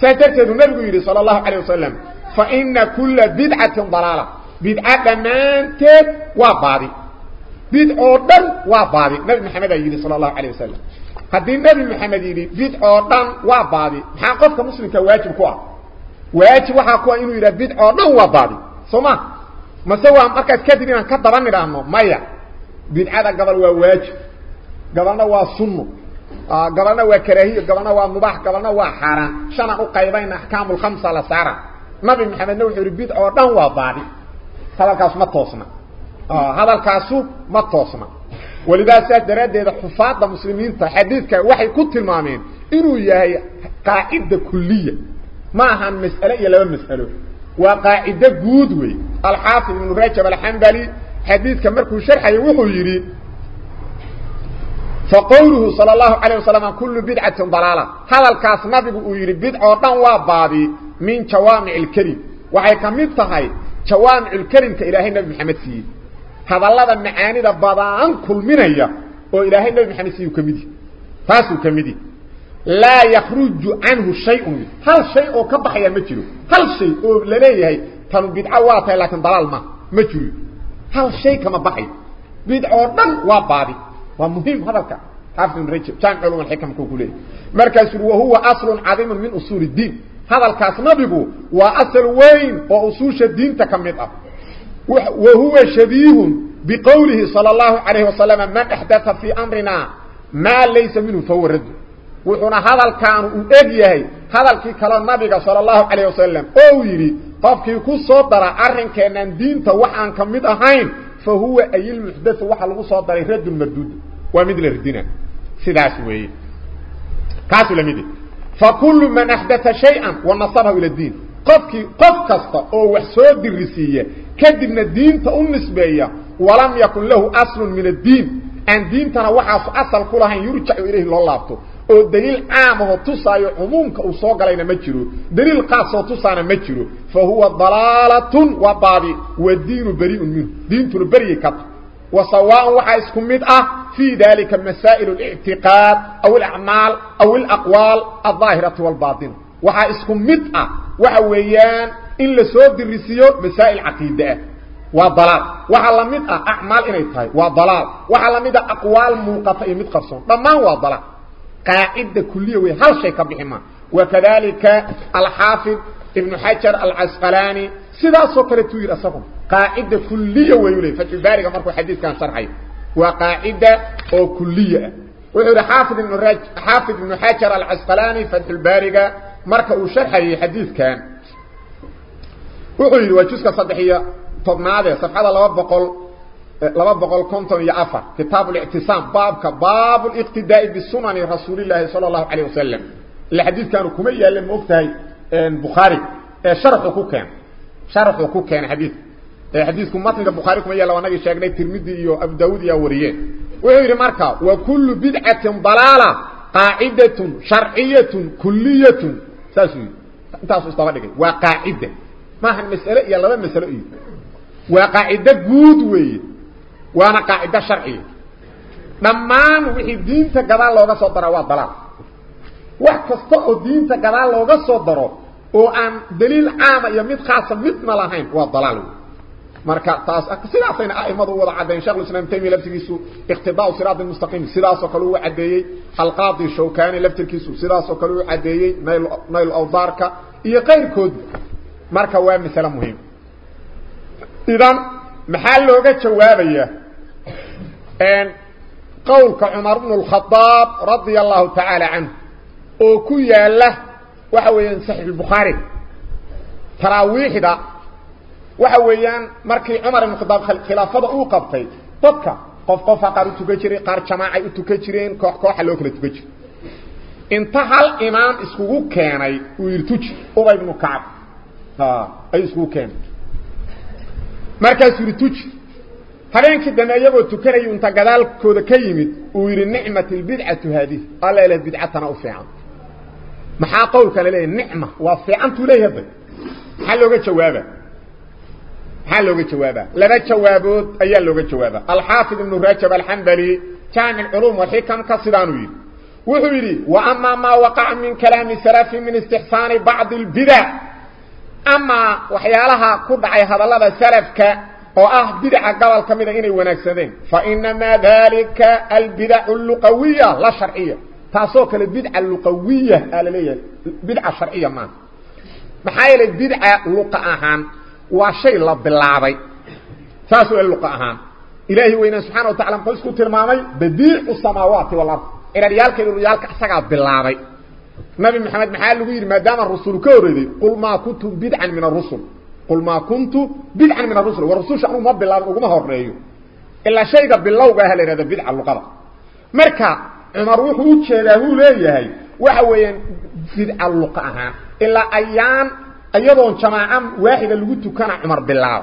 saas darteedu nabigu yidhi sala allahu calayh wasalam fa ina kulla bidcatin dalaala bidca dhammaanteed waa baadi بيد اودن وا بابي نبي محمد عليه الصلاه والسلام قديم نبي محمد يدي بيد اودن وا بابي حقوق المسلم كواجب كوا واجب وحا كوا انو يرا بيد اودن وا بابي سوما ما سوى ام اكد كدي ان كدبان نراهم مايا بيد هذا قبل وا واجب قبلنا وا سنه قبلنا وا كراهيه قبلنا وا مباح قبلنا وا حرام شنا قيبين احكام الخمسه لساره نبي محمد نوح يريد بيد اودن وا بابي سلام كاس ما توصنا آه، هذا الكاسو ما توصمه ولذا سيد رد حفاظ المسلمين حديثك وحي كنت المامين يا يهي قائدة كلية. ما هم مسألة إلا ما مسألة. وقائدة قودوي الحافظ من راجب حديث حديثك مركو شرح يوحو يري. فقوله صلى الله عليه وسلم كل بدعة ضلالة. هذا الكاس ما نبي يري. بدعة وطنوابادي من شوامع الكريم. وحي كميتها هاي شوامع الكريم كإلهي نبي محمد سيدي hadallada macaanida badaan kulminaya oo ilaahay nebi maxamed siiyu ka mid yihi taasuu ka mid yihi laa yakruju canhu shayun hal shay oo ka baxaya ma jiro hal shay oo laleeyahay tanu bidco waa tahay laakiin dalaal ma ma jiro hal shay kama baxay bidcoo dhan waa baadi waa muhiim hadalka xaafid ibn rajab jaamic ulum alxikamka ku leeyahy markaasuu wahuwa aslun cadiimun min usuuli اdiin hadalkaas nabigu waa asal weyn oo usuusha diinta وهو شبيه بقوله صلى الله عليه وسلم من أحدث في أمرنا ما ليس منه فورد وحنا هذا الكان وإذ هذا الكي كلا النبي صلى الله عليه وسلم. أو يري أويري كي كو صدر أرن كأنان دين توحان كميدة هين فهو أي المحدث وحال غصدر رد المدود ومدل ردنا سيداس وإيه كاسو لمدي فكل من أحدث شيئا ونصره إلى الدين. قفكي قفكستا أو وحسو درسية كدبنا الدين تأمس بايا ولم يكن له أصل من الدين ان دين تنا وحاس أصل كلها يرجع إليه اللعبته أو دليل عامه تصاي عمومك أو صوغ علينا مجره دليل قاسه تصاينا مجره فهو ضلالة وبابي والدين بريء منه دين تنا بريء كتب وسواء وحاس كميت آه في ذلك مسائل الاعتقاد أو الاعمال أو الاقوال الظاهرة والباطنة waxaa isku mid ah waxa weeyaan in la soo dirisiyo masaa'il caqiide ah waa dalaal waxaa la mid ah acmaal inay tahay waa dalaal waxaa la mid ah aqwaal muuqata iyo mid qarsoon dhammaan waa dalaal qaacida kuliya wey hal shay ka bixi maa wakadalika alxaafid ibnu xajar alcasqalaani sidaasoo kale tuu yidhi asaguna qaacida kuliya wayuu leey fatxulbaariga markuu xadiidkan sharxay waa qaacida oo kuliya ah wuxuu yidhi xaafid ibnu xaafid ibnu xajar alcasqalaani fatxulbaariga marka uu sharxayay xadiidkan wuxuu yidhi waa juska saddex iyo tobnaade safxada laba boqol laba boqol konton iyo afar kitaab اlictisaam baabka baab اliqtidaa'i bisunani rasuuli llaahi salى اllahu alayه wasalam ila kuma yaallen ma og tahay bukhaari ee sharxu ku keen sharxu ku keenay xadiidka ee xadiidku matniga bukhaari kuma yaalla anagii sheegnay tirmidi iyo abu daawud iyaa wariyeen wuxuu yidhi marka wa kullu bidcatin dalaala qaacidatun sharciyatun kuliyatun ساسوي. تاسوي استمرتي وقاعدة. ما هي مسألة؟ يا لبا مسألة اي وقاعدة جود وي وأنا قاعدة شرعية. ضمان وحي دينك غدا لوغه سو درا وا بلا وقت فتو دينك غدا لوغه سو درو أو أن دليل عام يا ميد خاصة ميد ملهين وا ضلال وي marka taas sidaasayna aimadu wada caddayen shekh islam taymiya laftigiisu iqtidaau siraat mustaqiim sidaasoo kale uu caddeeyey alqaadi shawkani laftirkiisu sidaasoo kale uu caddeeyey nayl nayl awdaarka iyo qayrkood marka waa masale muhiim idan maxaa looga jawaabaya qowlka cumar bnu اkhadaab radia allahu tacaala canhu oo ku yaala waxa weeyaan saxiix bukhaari taraawiixda waxa weeyaan markii cumar ibn khadaab khilaafada uu qabtay dadka qof qofa qaar u tukan jiray qaar jamaacay u tukan jireen koox kooxa loo kala tukan jiray inta hal imaam iskugu keenay uu yidhi tuji ubay ibnu kacab ayuu iskugu keenay markaasuu yidhi tuji habeenkii dambe iyagoo tukanayay inta gadaalkooda ka yimid uu yidhi nicmat albidcatu haadihi alla ilaah bidcatana u fiican maxaa qowlka leeyahay nicma waa fiicantuu leeyahay day maxaa looga jawaaba محل لغة جوابة لبا جوابوت أي لغة جوابة الحافظ ابن رجب الحنبري كان العلوم والحكم كصدانوي وحبيري وأما ما وقع من كلام سلافي من استحسان بعض البدع أما وحيالها كبع هذا الله سلافك وآه بدع قبل كميدة إني ونكسدين. فإنما ذلك البدع اللقوية لا شرعية. تاسوك البدع اللقوية آلالية بدع شرعية ما. محايل البدع لقاها waa shay la bilaabay saas waa luqa ahaan ilaahi weynaa subxana wa tacala muxuu isku tilmaamay badiicu samaawaati walard ciraryaalka iruryaalka isagaa bilaabay nabi maxamed maxaa lagu yidhi maadaama rusul ka horreeday qul maa kuntu bidcan min arusul qul maa kuntu bidcan min arusul wa rususha anugu ma bilaabin uguma horeeyo ilaa shayga bilowga aha la yihahda bidca luqada marka cumar wuxuu jeedaa wuu leeyahay waxa weeyaan bidca luqa ahaan ilaa ayaan أيضاً جماعة واحدة اللي قلتوا كان عمر بالله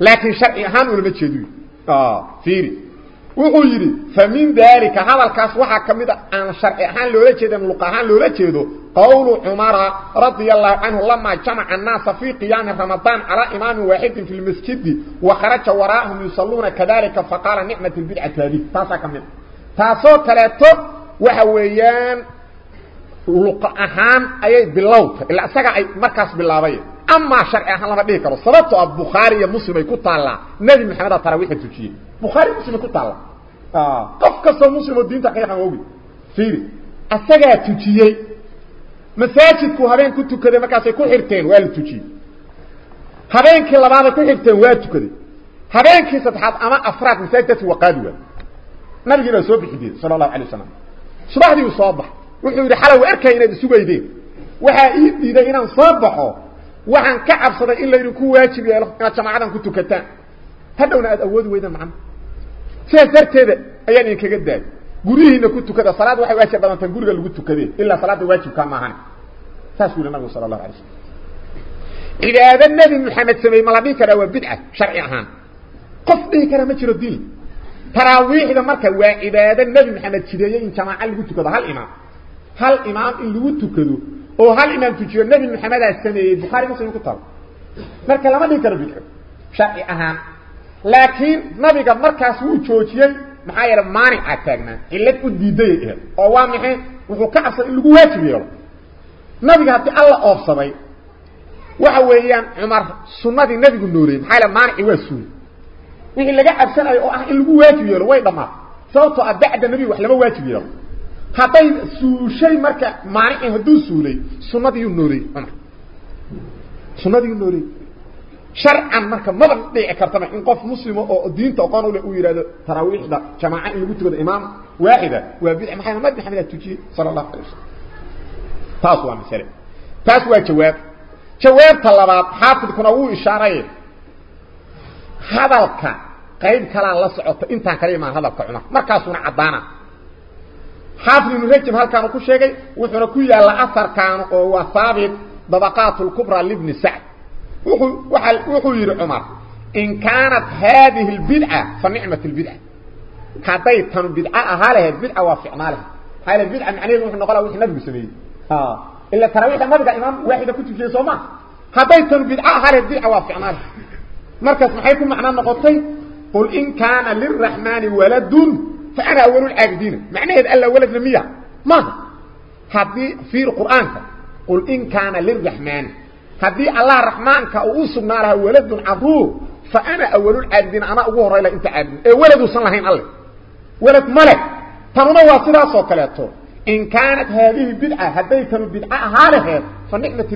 لكن شرق اهان ولم تشدوه آه فيري. وغيري فمن ذلك هذا الكاس واحد كميدة عن شرق اهان لولا تشده من لقاهان لولا تشده قول عمر رضي الله عنه لما جمع الناس في قيام رمضان على إمام واحد في المسجد وخرج وراهم يصلون كذلك فقال نعمة البدعة هذه. تاسا كميدة تاسو تلاتو وحويان luqa ahaan ayay bilowtay ilaa isaga ay markaas bilaabay amaa sharci ahaan lama dhihi karo sababtoo ah bukhaari iyo muslim ay ku taallaa nebi maxamed aa taraawixa tujiyey bukhaari muslim ay ku taallaa qof kastoo muslim oo diinta ka yaqaan ogi fiiri asagaa tujiyey masaajidku habeen ku tukaday markaasay ku xirteen waa la tujiyey habeenkii labaaday ku xirteen waa tukaday habeenkii saddexaad ama afraad masaajid dadki waa qaadi waay nabigiina waa soo bixi diiday sala allahu alay wasalam subaxdii soo baxay wuxuu yidhi xalay wa arkaya inaad isugaydeen waxaa ii diiday inaan soo baxo waxaan ka cabsaday in laydinku waajib yeelo inaad jamaacadan ku tukataan hadhowna aad awoodi weydaan macna sidaas darteeda ayaan idinkaga daayay guryihiina ku tukada salaad waxay waajib badantaan guriga lagu tukadee ilaa salaadda waajibkaa maahan saas buu yihi nabigu sala allahu alay slam cibaado nebi maxamed sameeyey ma la dhihi ahaan qof dhihi kara ma jiro diin taraawiixda marka waa cibaado nebi maxamed jideeyey in jamaaco lagu tukado hal imaam hal imaam in lagu tukado oo hal imaam tujiyo nebi maxamedaa sameeyey bukhaari muslim ku taal marka lama dhihi karo bidco sharci ahaan laakiin nabiga markaas wuu joojiyey maxaa yeele maanicaa taagnaa cillad u diidayay ahed oo waa maxay wuxuu ka cabsaday in lagu waajib yeelo nabiga haddii alla oofsaday waxa weeyaan cumar sunnadii nebigu nooleeyey maxaa yeele maanici waa suuli wixii laga cabsanayo oo ah in lagu waajib yeelo way dhammaatay sababtoo ah bacda nebiga wax lama waajib yeelo hadday suushay marka maanici hadduu suulay sunnadiiyuu nooley cumar sunnadiiyuu nooley sharcan marka maba dhici kartaba in qof muslima oo diinta aqoon u leh uu yidhahdo taraawiixda jamaaca in lagu tukado imaam waaxida waa bidc maxay nabi maxamed aa tujiyey sala allahu alay wasalam taas waa masale taas waa jawaab jawaabta labaad xaafidkuna wuu ishaaray hadalka qayb kalaa la socota intaan kala imaan hadalka cumar markaasuna caddaana حافظ المسجم هل كان كل شيء؟ وحنا كل يالا أثر كان هو ثابت ببقات الكبرى لابن سعد. وحوير عمر. إن كانت هذه البدعة فنعمة البدعة. حطيت تنو بدعة أهالها البدعة وافق مالها. هاي البدعة معنية وحنا نقول وحنا نبي سنية. آه. إلا تراويح ما بقى إمام واحدة كنت في صومة. حطيت تنو بدعة أهالها البدعة وافق مالها. مركز محيكم معنى النقطة قل إن كان للرحمن ولد فأنا أول العاقدين معنى هذا ألا ولد لمية ما هذه في القرآن. قل إن كان للرحمن. هذه الله الرحمن كأوسم نارها ولد عبور فأنا أول العاقدين أنا أقوه رأي لأنت عاقدين إيه ولد صلى الله. ولد ملك. ترون واصلها صوتك لأتو إن كانت هذه البدعة هذه كانت البدعة هالها فنعمة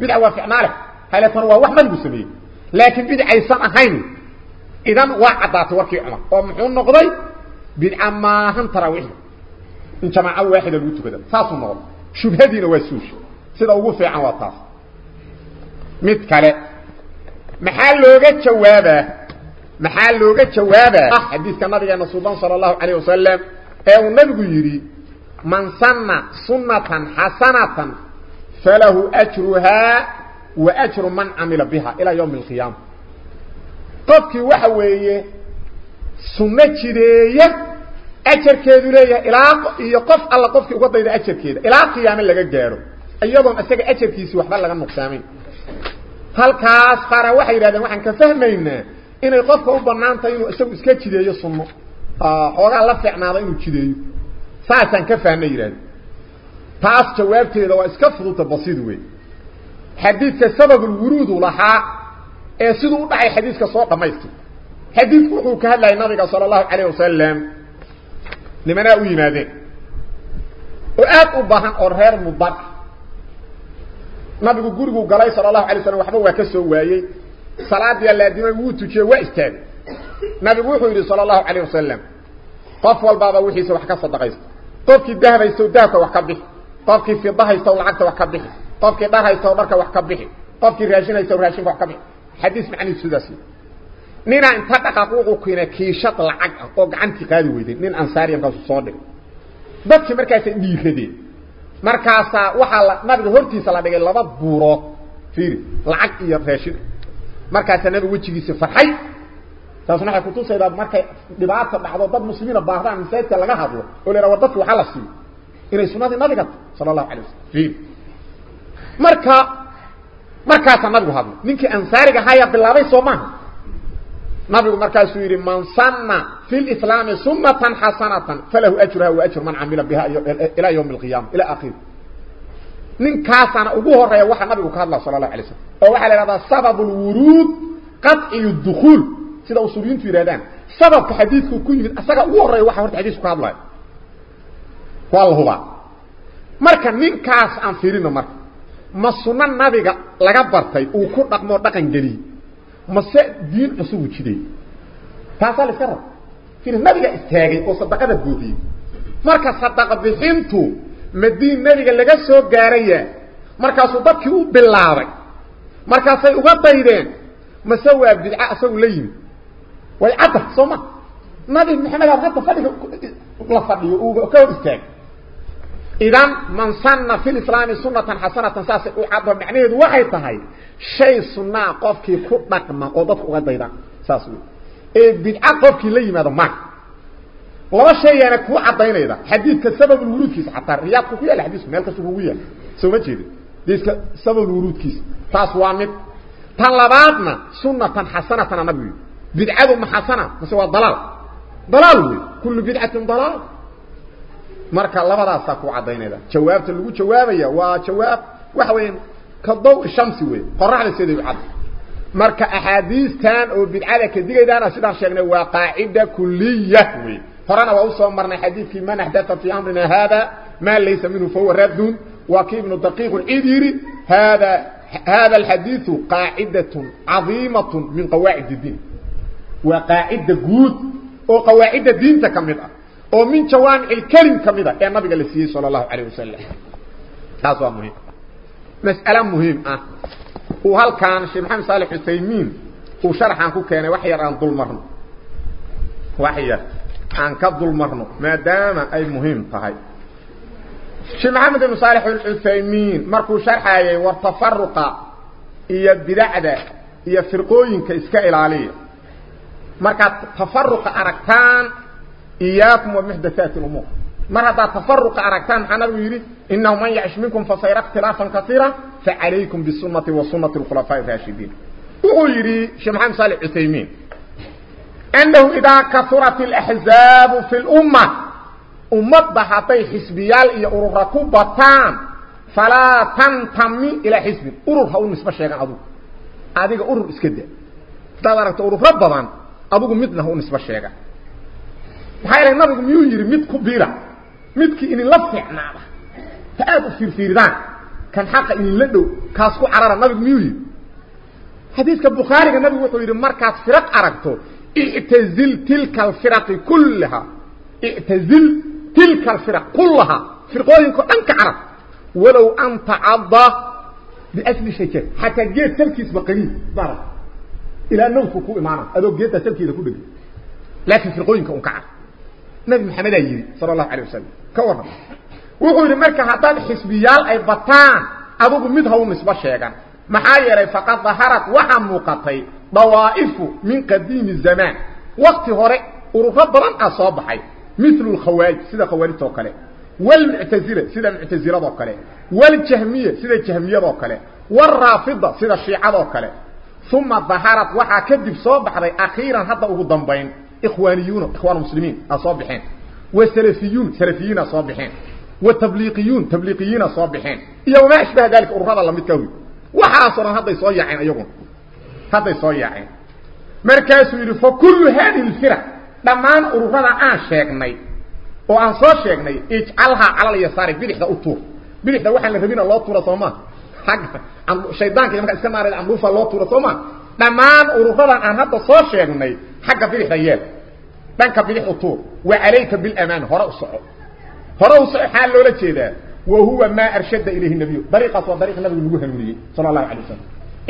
البدعة وفي أعمالها هل ترون وحمن بسميه لكن بدعة صلى الله عليه إذن وعدات وكي عمر ومحون نقضي؟ بالعما هم تراويح إن جماعة واحدة قلت كده صافي النقط شوف هذه نواسوش سيده أوغو فيعان واطا ميت كاله محل لوغة جوابه محل لوغة جوابه أه. أه. حديث كما رجعنا سلطان صلى الله عليه وسلم. اي ونبغي يري. من سن سنة حسنة فله أجرها وأجر من عمل بها إلى يوم القيامة. قفكي waxaa weeye sunna jireeyay اجر كده ليا العلاق يقف على قفتي أو ديده اجر كده العلاق يعني لا غيره ايوبن اسا اجر كيس واخا لا نقسامين هلكاس قره وحي يراد وحن كفهمين ان القفه وبنانته انه اسا اسك جيده سمو آه هو لا فيعناده انه جيده ساسان كفهم يراد تاس جوابته هو اسك فضوته بسيط وي. حديث سبب الورود لها. اي سدو دحي حديثه سو دميت حديث وحو كهدلاي النبي صلى الله عليه وسلم. لمن أو يمادين وآت أباها أرهير مبارع نبي قرقوا قلعي صلى الله عليه وسلم وحبه وكسوا وايه صلاة يالذين ووتوكي وإستاد. نبي قوحوا يري صلى الله عليه وسلم. قف والبابا وحي سوح كفت دقائز طوكي الدهب يستو داك وحكبه طوكي في الضهب يستو العقد وحكبه طوكي الضهب يستو مرك وحكبه طوكي الرياشين يستو الرياشين وحكبه حديث معاني السوداسي keenay kiishad lacag ah oo gacantii qaadi weyday nin ansaariya markaasuu soo dhigay dadkii markaasay dhiiradeen markaasaa waxaa la nabiga hortiisa la dhigay laba buurood fiiri lacag iyo raashin markaasaa nabiga wejigiisa farxay taasuna waxay kutusaydaa markay dhibaata dhacdo dad muslimiina baahdaan masaajidka laga hadlo oo la yidhaha war dadki waxaa la siiyo inay sunnadii nabiga tahay sala allahu alay wasalam fiiri marka markaasaa nabigu hadlay ninkii ansaariga ahayaa bilaabay soo maaha نبي مركا سوير من سن في الإسلام ثم تنحسنة فله أجرها وأجر من عمل بها إلى يوم القيامة إلى آخر من كاسانة أبوه الرئيوح النبي وكاد الله صلى الله عليه وسلم. أولا هذا سبب الورود قطع الدخول. سيدة أصوليين في رادان سبب حديثه كله من أساق أبوه الرئيوح ورد حديثه كاد الله. والله. هو مركا من كاس أنفيرين مركا. ما سنن نبي لقبرته وكورتك مردك انجليه mase diin cusubu jiday taasaa la iska raba ir nabiga istaagay oo sadaqada buuxiyey marka sadaqa bixintu ma diin nabiga laga soo gaaraya markaasuu dadkii u bilaabay markaasay uga daydeen mase waa bidca isagu la yimid way cadda soo ma nabi maxamed a hadda fadhiga la fadhiyo uu ka hor istaagay إذن من سن في الإسلام سنة حسنة ساسة أعضر معنيه وحي تهي. شيء سنة قفك خطنك ما قضتك أغدى إذن ساسة إيه إذن أقفك لي ماذا ما لو شيء يعني أنا كو أعضينا إذن حديث كسبب الولود كيس حتى الرياض كوية الحديث مالك شبوية سوما جيدي ديس كسبب الولود كيس. ساس وامد. طلباتنا سنة حسنة نبي بدعة محسنة نسوى الضلال. ضلال كل بدعة ضلال marka labadaasaa ku caddaynayda jawaabta lagu jawaabaya waa jawaab waxa weya ka daw shamsi wey qoraxda siday u cad marka axaadiistan oo bidcada ka digaydaana sidaan sheegnay waa qaacida kuliya wey horena waa u soo marnay xadiidkii man axdatha fii amrina haada maa laysa minhu fahuwa raddun waa kii ibnu daqiiq lcid yidhi haada hada min qawaacid اdiin waa qaacida guud oo qawaacidda diinta ka mid ah oo min jawaamic اlkelim ka mid a ee nabiga la siiyey salى اlahu alيه wasalam taas waa muhiim mas'ale muhiim ah uu halkaan sheekh maxamed saalex usaymiin uu sharxan ku keenay wax yar aan dul marno wax yar aan ka dul marno maadaama ay muhiim tahay sheekh maxamed ibn saalex usaymiin markuu sharxayay war tafaruqa iyo bidacda iyo firqooyinka iska ilaaliya markaad tafaruqa aragtaan إياكم ومحدثات الأمور. مرضى تفرق عركتان عن الويري إنه من يعش منكم فصير اختلافا كثيرا فعليكم بالسنة وسنة الخلفاء الراشدين. أغيري شمحان صالح عثيمين أنه إذا كثرت الأحزاب في الأمة أمت بحطي حسبيال إيا أرغكو بطان فلا تنتمي إلى حسبي أرغ هؤلاء نسبة الشيخ عدوك هذه أرغ إسكدة. تدارك أرغ ربضان. أبوكم مثل هؤلاء نسبة الشيخ maxaa yeelay nabigu miyuu yidhi mid ku biira midkii idinla fiicnaada ta aad u fiirfiiridaan kan xaqa idinla dhow kaas ku carara nabigu miyuu yidhi xadiiska bukhaariga nabigu wuxuu yidhi markaad firaq aragto ictazil tilka alfiraqi kullaha ictazil tilka alfiraq kullaha firqooyinko dhan ka carab walow an tacadda biasli shajar xataa geed salkiisba qaniin bara ilaa nawdku ku imaana adoo geedtaa salkeeda ku dhegay laakiin firqooyinka un ka carab نبي محمد ايي صلى الله عليه وسلم كوره وقول مركه حطات حسبيال اي بطان ابو ميد هو نسبه شيغان ما حيره فقط ظهرت وحم قطي ضوائف من قديم الزمان وقت هره ورفضل اصابحي مثل الخوارج سيده خوارج توكله والمعتزله سيده المعتزله توكله والجهميه سيده الجهميه توكله والرافضه سيده الشيعه توكله ثم ظهرت وحا كدب صوبخري أخيرا حتى ابو دنبين إخوانيون إخوان المسلمين أصابحين. وسلفيون سلفيين أصابحين. والتبليقيون تبليقيين أصابحين. يوم أشبه ذلك أرهاد الله متكوي وحاصر هذا يصيحين أيضا. هذا يصيحين. مركز فكل هذه الفرق دمان أرهاد عن شيخني. وعن صار شيخني. اجعلها على اليسار بلحظة أطور. بلحظة وحن لفبين الله أطور صمان حق عن شيطان كما كان يسمى عن لوفا الله أطور صمان دمان أرغضان عن هذا الصوشي يعني حقا في الخيال بانك في الحطور وعليك بالأمان. هراء الصعب هراء الصعب حال لولا تشيدا وهو ما أرشد إليه النبي. بريقة وبريقة النبي نبوها نوليه صلى الله عليه وسلم.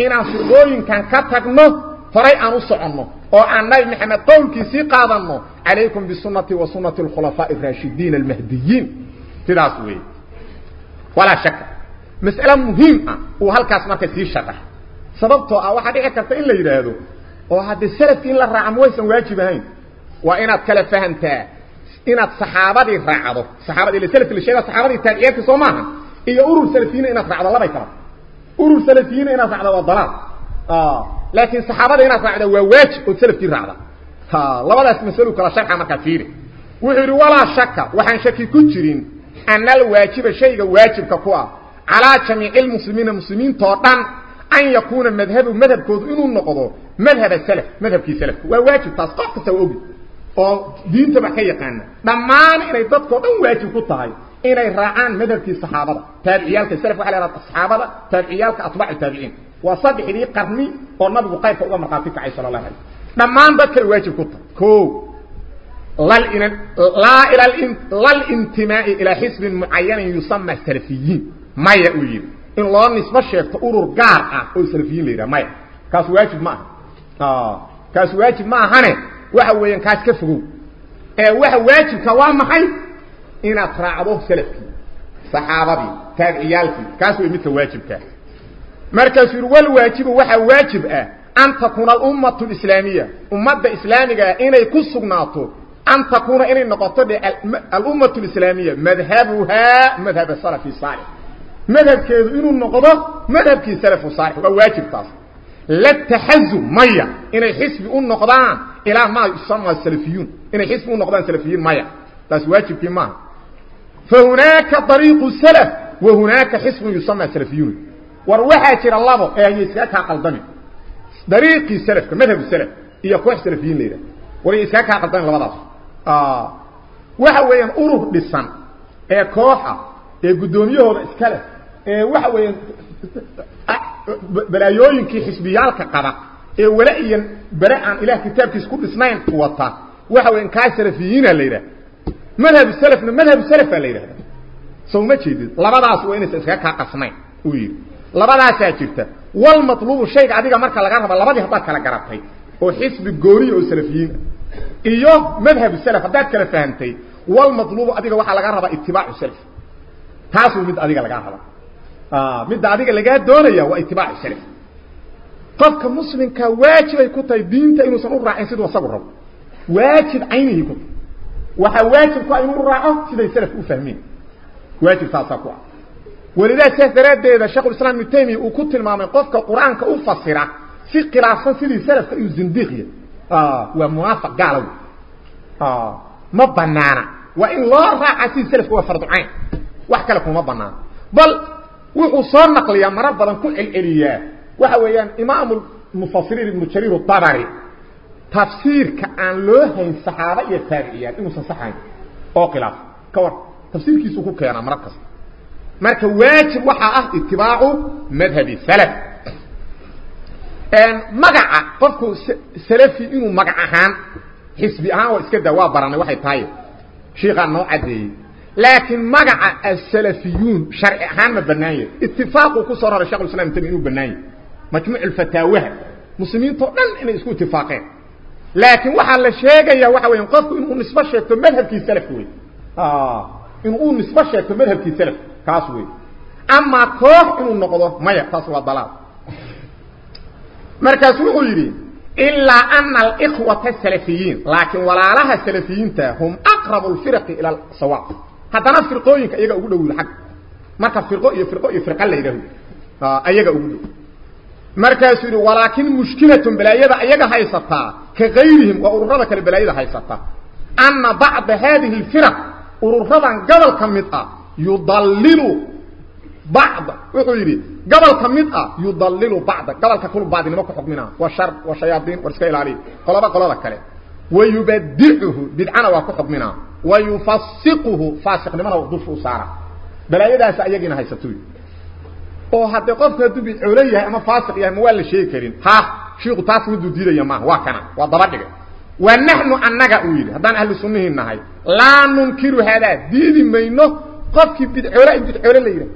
إن أصدقين كان كتقنه فريقا نصعنه وعن نبي محمد طول كيسي قادنه عليكم بالسنة وسنة الخلفاء الراشدين المهديين. تداسوه ولا شك. مسألة مهمة. وهل كاسمك سيشتح sababtoo ah waxaa dhici karta in la yidhaahdo oo haddii salafki in la raaca ma waysan waajib ahayn waa inaad kala fahamtaa inaad saxaabadii raacdo saxaabadii ila salafki la sheega saxaabadii taabiciyaadka soo maaha iyo urur salafiyiina inaad raacdo labay kala urur salafiyiina inaad raacdo waa dalaal laakiin saxaabada inaad raacdo waa waajib ood salafkii raacda labadaas masalo kala sharxa markaa fiiri wuxuu walaa shaka waxaan shaki ku jirin ana alwaajiba shayga waajibka ku ah calaa jamiici lmuslimiina muslimiintoo dhan أن يكون مذهب مذهب كودين النقضاء مذهب السلف مذهب كي سلف. وواجب تسقط كسوقي ودين تبحية قانا بمعنى إنه يضطق من واجب كتاعي إنه يراعان مذهب كي الصحابة. تابعيالك السلف وعلى رب الصحابة. تابعيالك أطبع التابعين. وصبح لي قرني ونبو قيفة أول مقاطفة عيسى الله عليه بمعنى بك الواجب كتا كو. لا الانتماء إلى حسب معين يسمى السلفيين. ما يؤيين in loo nisbo sheegto urur gaar ah oo salafiyiin la yidhaha maya kaas waajib ma aha kaas waajib ma ahane waxa weeyaan kaas ka fogow ee waxa waajibka waa maxay inaad raacdo salafkii saxaabadii taabiciyaalkii kaas way midka waajibkaa markaasuu yidhi walwaajibu waxaa waajib ah an takuuna alummatu alislaamiya ummadda islaamigaa inay ku sugnaato an takuuna inay noqoto dhe alummatu alislaamiya madhabuhaa madhaba salafi saalix مذهب كيف إنه النقضة مذهب كي سلف صالح وواجب تاس لا تحزوا مية. إن يحس بأن النقضة إله ما يسمى السلفيون. إن يحس بأن النقضة السلفيين مية. تاس واجب كي ما. فهناك طريق السلف وهناك حسم يسمى السلفيون. وروحة ترى الله أي إسكاك عقل ضمي طريق السلف مذهب السلف. يقوح السلفيين ليلة وري إسكاك عقل ضمي لبضاف آه. وحوة ينقره بالسن إيه كوحة. إيه قدومية هو إسكاله. Waxa weeyaan balaayooyinkii xisbiyaalka qaba ee wala iyo bare aan ilaah kitaabkiisa ku dhisnayn wata waxa weeyaan kaa salafiyiina la yiraahdo madhab salafna madhab salaf la yiraahdo soo ma jeedid labadaas waa inay iska ka qasnayn uu yiri labadaas ayaa jirta wal matlubu shayga adiga marka laga rabo labadii hadda kala garatay oo xisbi gooni oo salafiyiin iyo madhab salaf hadda kala fahantay wal matlubu adiga waxa laga rabaa ittibaacu salaf taasoo mid adiga laga rabo ah mid adiga laga doonaya waa ittibaacu salaf qofka muslimka waajib ay ku tahay diinta inuu san u raacin sidoo asagu rabo waajib aynihi ku waxa waajib ku inuu raaco siday salaf u fahmeen waajib taasa ku walidaa saas daraadeeda sheekhu islaam ibn uu ku tilmaamay qofka quraanka u fasira si khilaafsan sidii salafka iyo zindiqiya ah waa muwaafaq gaalow ah ma banaana waa in loo sidii salafka waa fardu ayn wax kale kuma banaana bal وحو صار نقليا مرابضا كل إلياء وحو يان إمام المفاصرين المتشرير الطبري. تفسير كأن لهين صحابة يتاريئيان إنو سنصحين أو قلاف كور. تفسير كي سوكوك يانا مرابضا مارك واجب وحاة اتباعه مذهبي سلف. مقع قفكو سلفي إنو مقعهان حسبي أهان وإسكده وابراني وحي طايف شيخان نوع دي لكن مقع السلفيون شرعي حامة بنايا اتفاق كسر على شغل الإسلام تنينو بنايا مجمع الفتاوها مسلمين طوال إن يسكو اتفاقين. لكن وحال الشيقة يا وحا وينقفكو إنه نسبة شيكتو مذهب كي سلفوي آه. إنه نسبة شيكتو مذهب كي سلف. آه. كاسوي أما كوح إنه نقضوه ميا تاسوا الضلال مركز الغيرين إلا أن الإخوة السلفيين. لكن ولا لها السلفيين هم أقرب الفرق إلى الصواق hadana firqooyinka iyaga ugu dhow xaq marka firqo iyo firqo iyo firqa la yiraahdo ayaga ugu dhow markaas yiri walaakin mushkilatun balaayada ayaga haysata ka qayrihim wa ururada kale balaayada haysata anna ba'd hadhihi al-firq ururadan gobol kamid ah yudallilu بعض وحيري قبل كميد آه يضلل بعض قبل كل بعض نما كحكمنا وشر وشياطين ورسكيل عليه قلبا قلبا كله ويبدعه بدعنا وكحكمنا ويفسقه فاسق نما وضف سارة ama faasiq yahay ma waa la sheegi karin ha sheekhu taas mid diidaya ma waa kana waa daba dhigay wa nahnu annaga u yiri hadaan ahlu sunnihi nahay la nunkiru hada diidi mayno qofki bidcula bidcula la yiri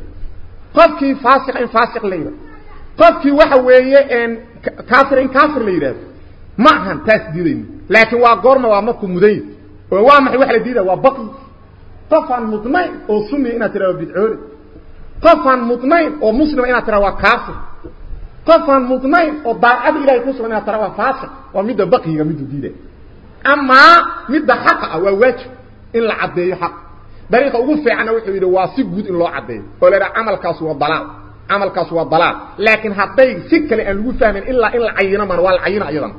qofkii faasiq in faasiq la yiraahdo qofkii waxa weeye een kaafir in kaafir la yiraahdo ma ahan taas diidayn laakiin waa goorma waa markuu muday oo waa maxay wax la diidaa waa baqi qofan mudnayn oo sunni inaad tiraahdo bidcoole qofan mudnayn oo muslim inaad tiraahdo waa kaafir qofan mudnayn oo daacad ilaahay ku sugan inaad tiraahdo waa faasiq waa midda baqiga midda diiday ama midda xaq ah waa waajib in la cadeeyo xaq dariiqa ugu fiicana wuxuu yiri waa si guud in loo cadeeyo oo leeyahay amalkaas waa dalaal amalkaas waa dalaal laakiin haday si kale aan lagu fahmin illa in la cayina man waa la cayina ayadan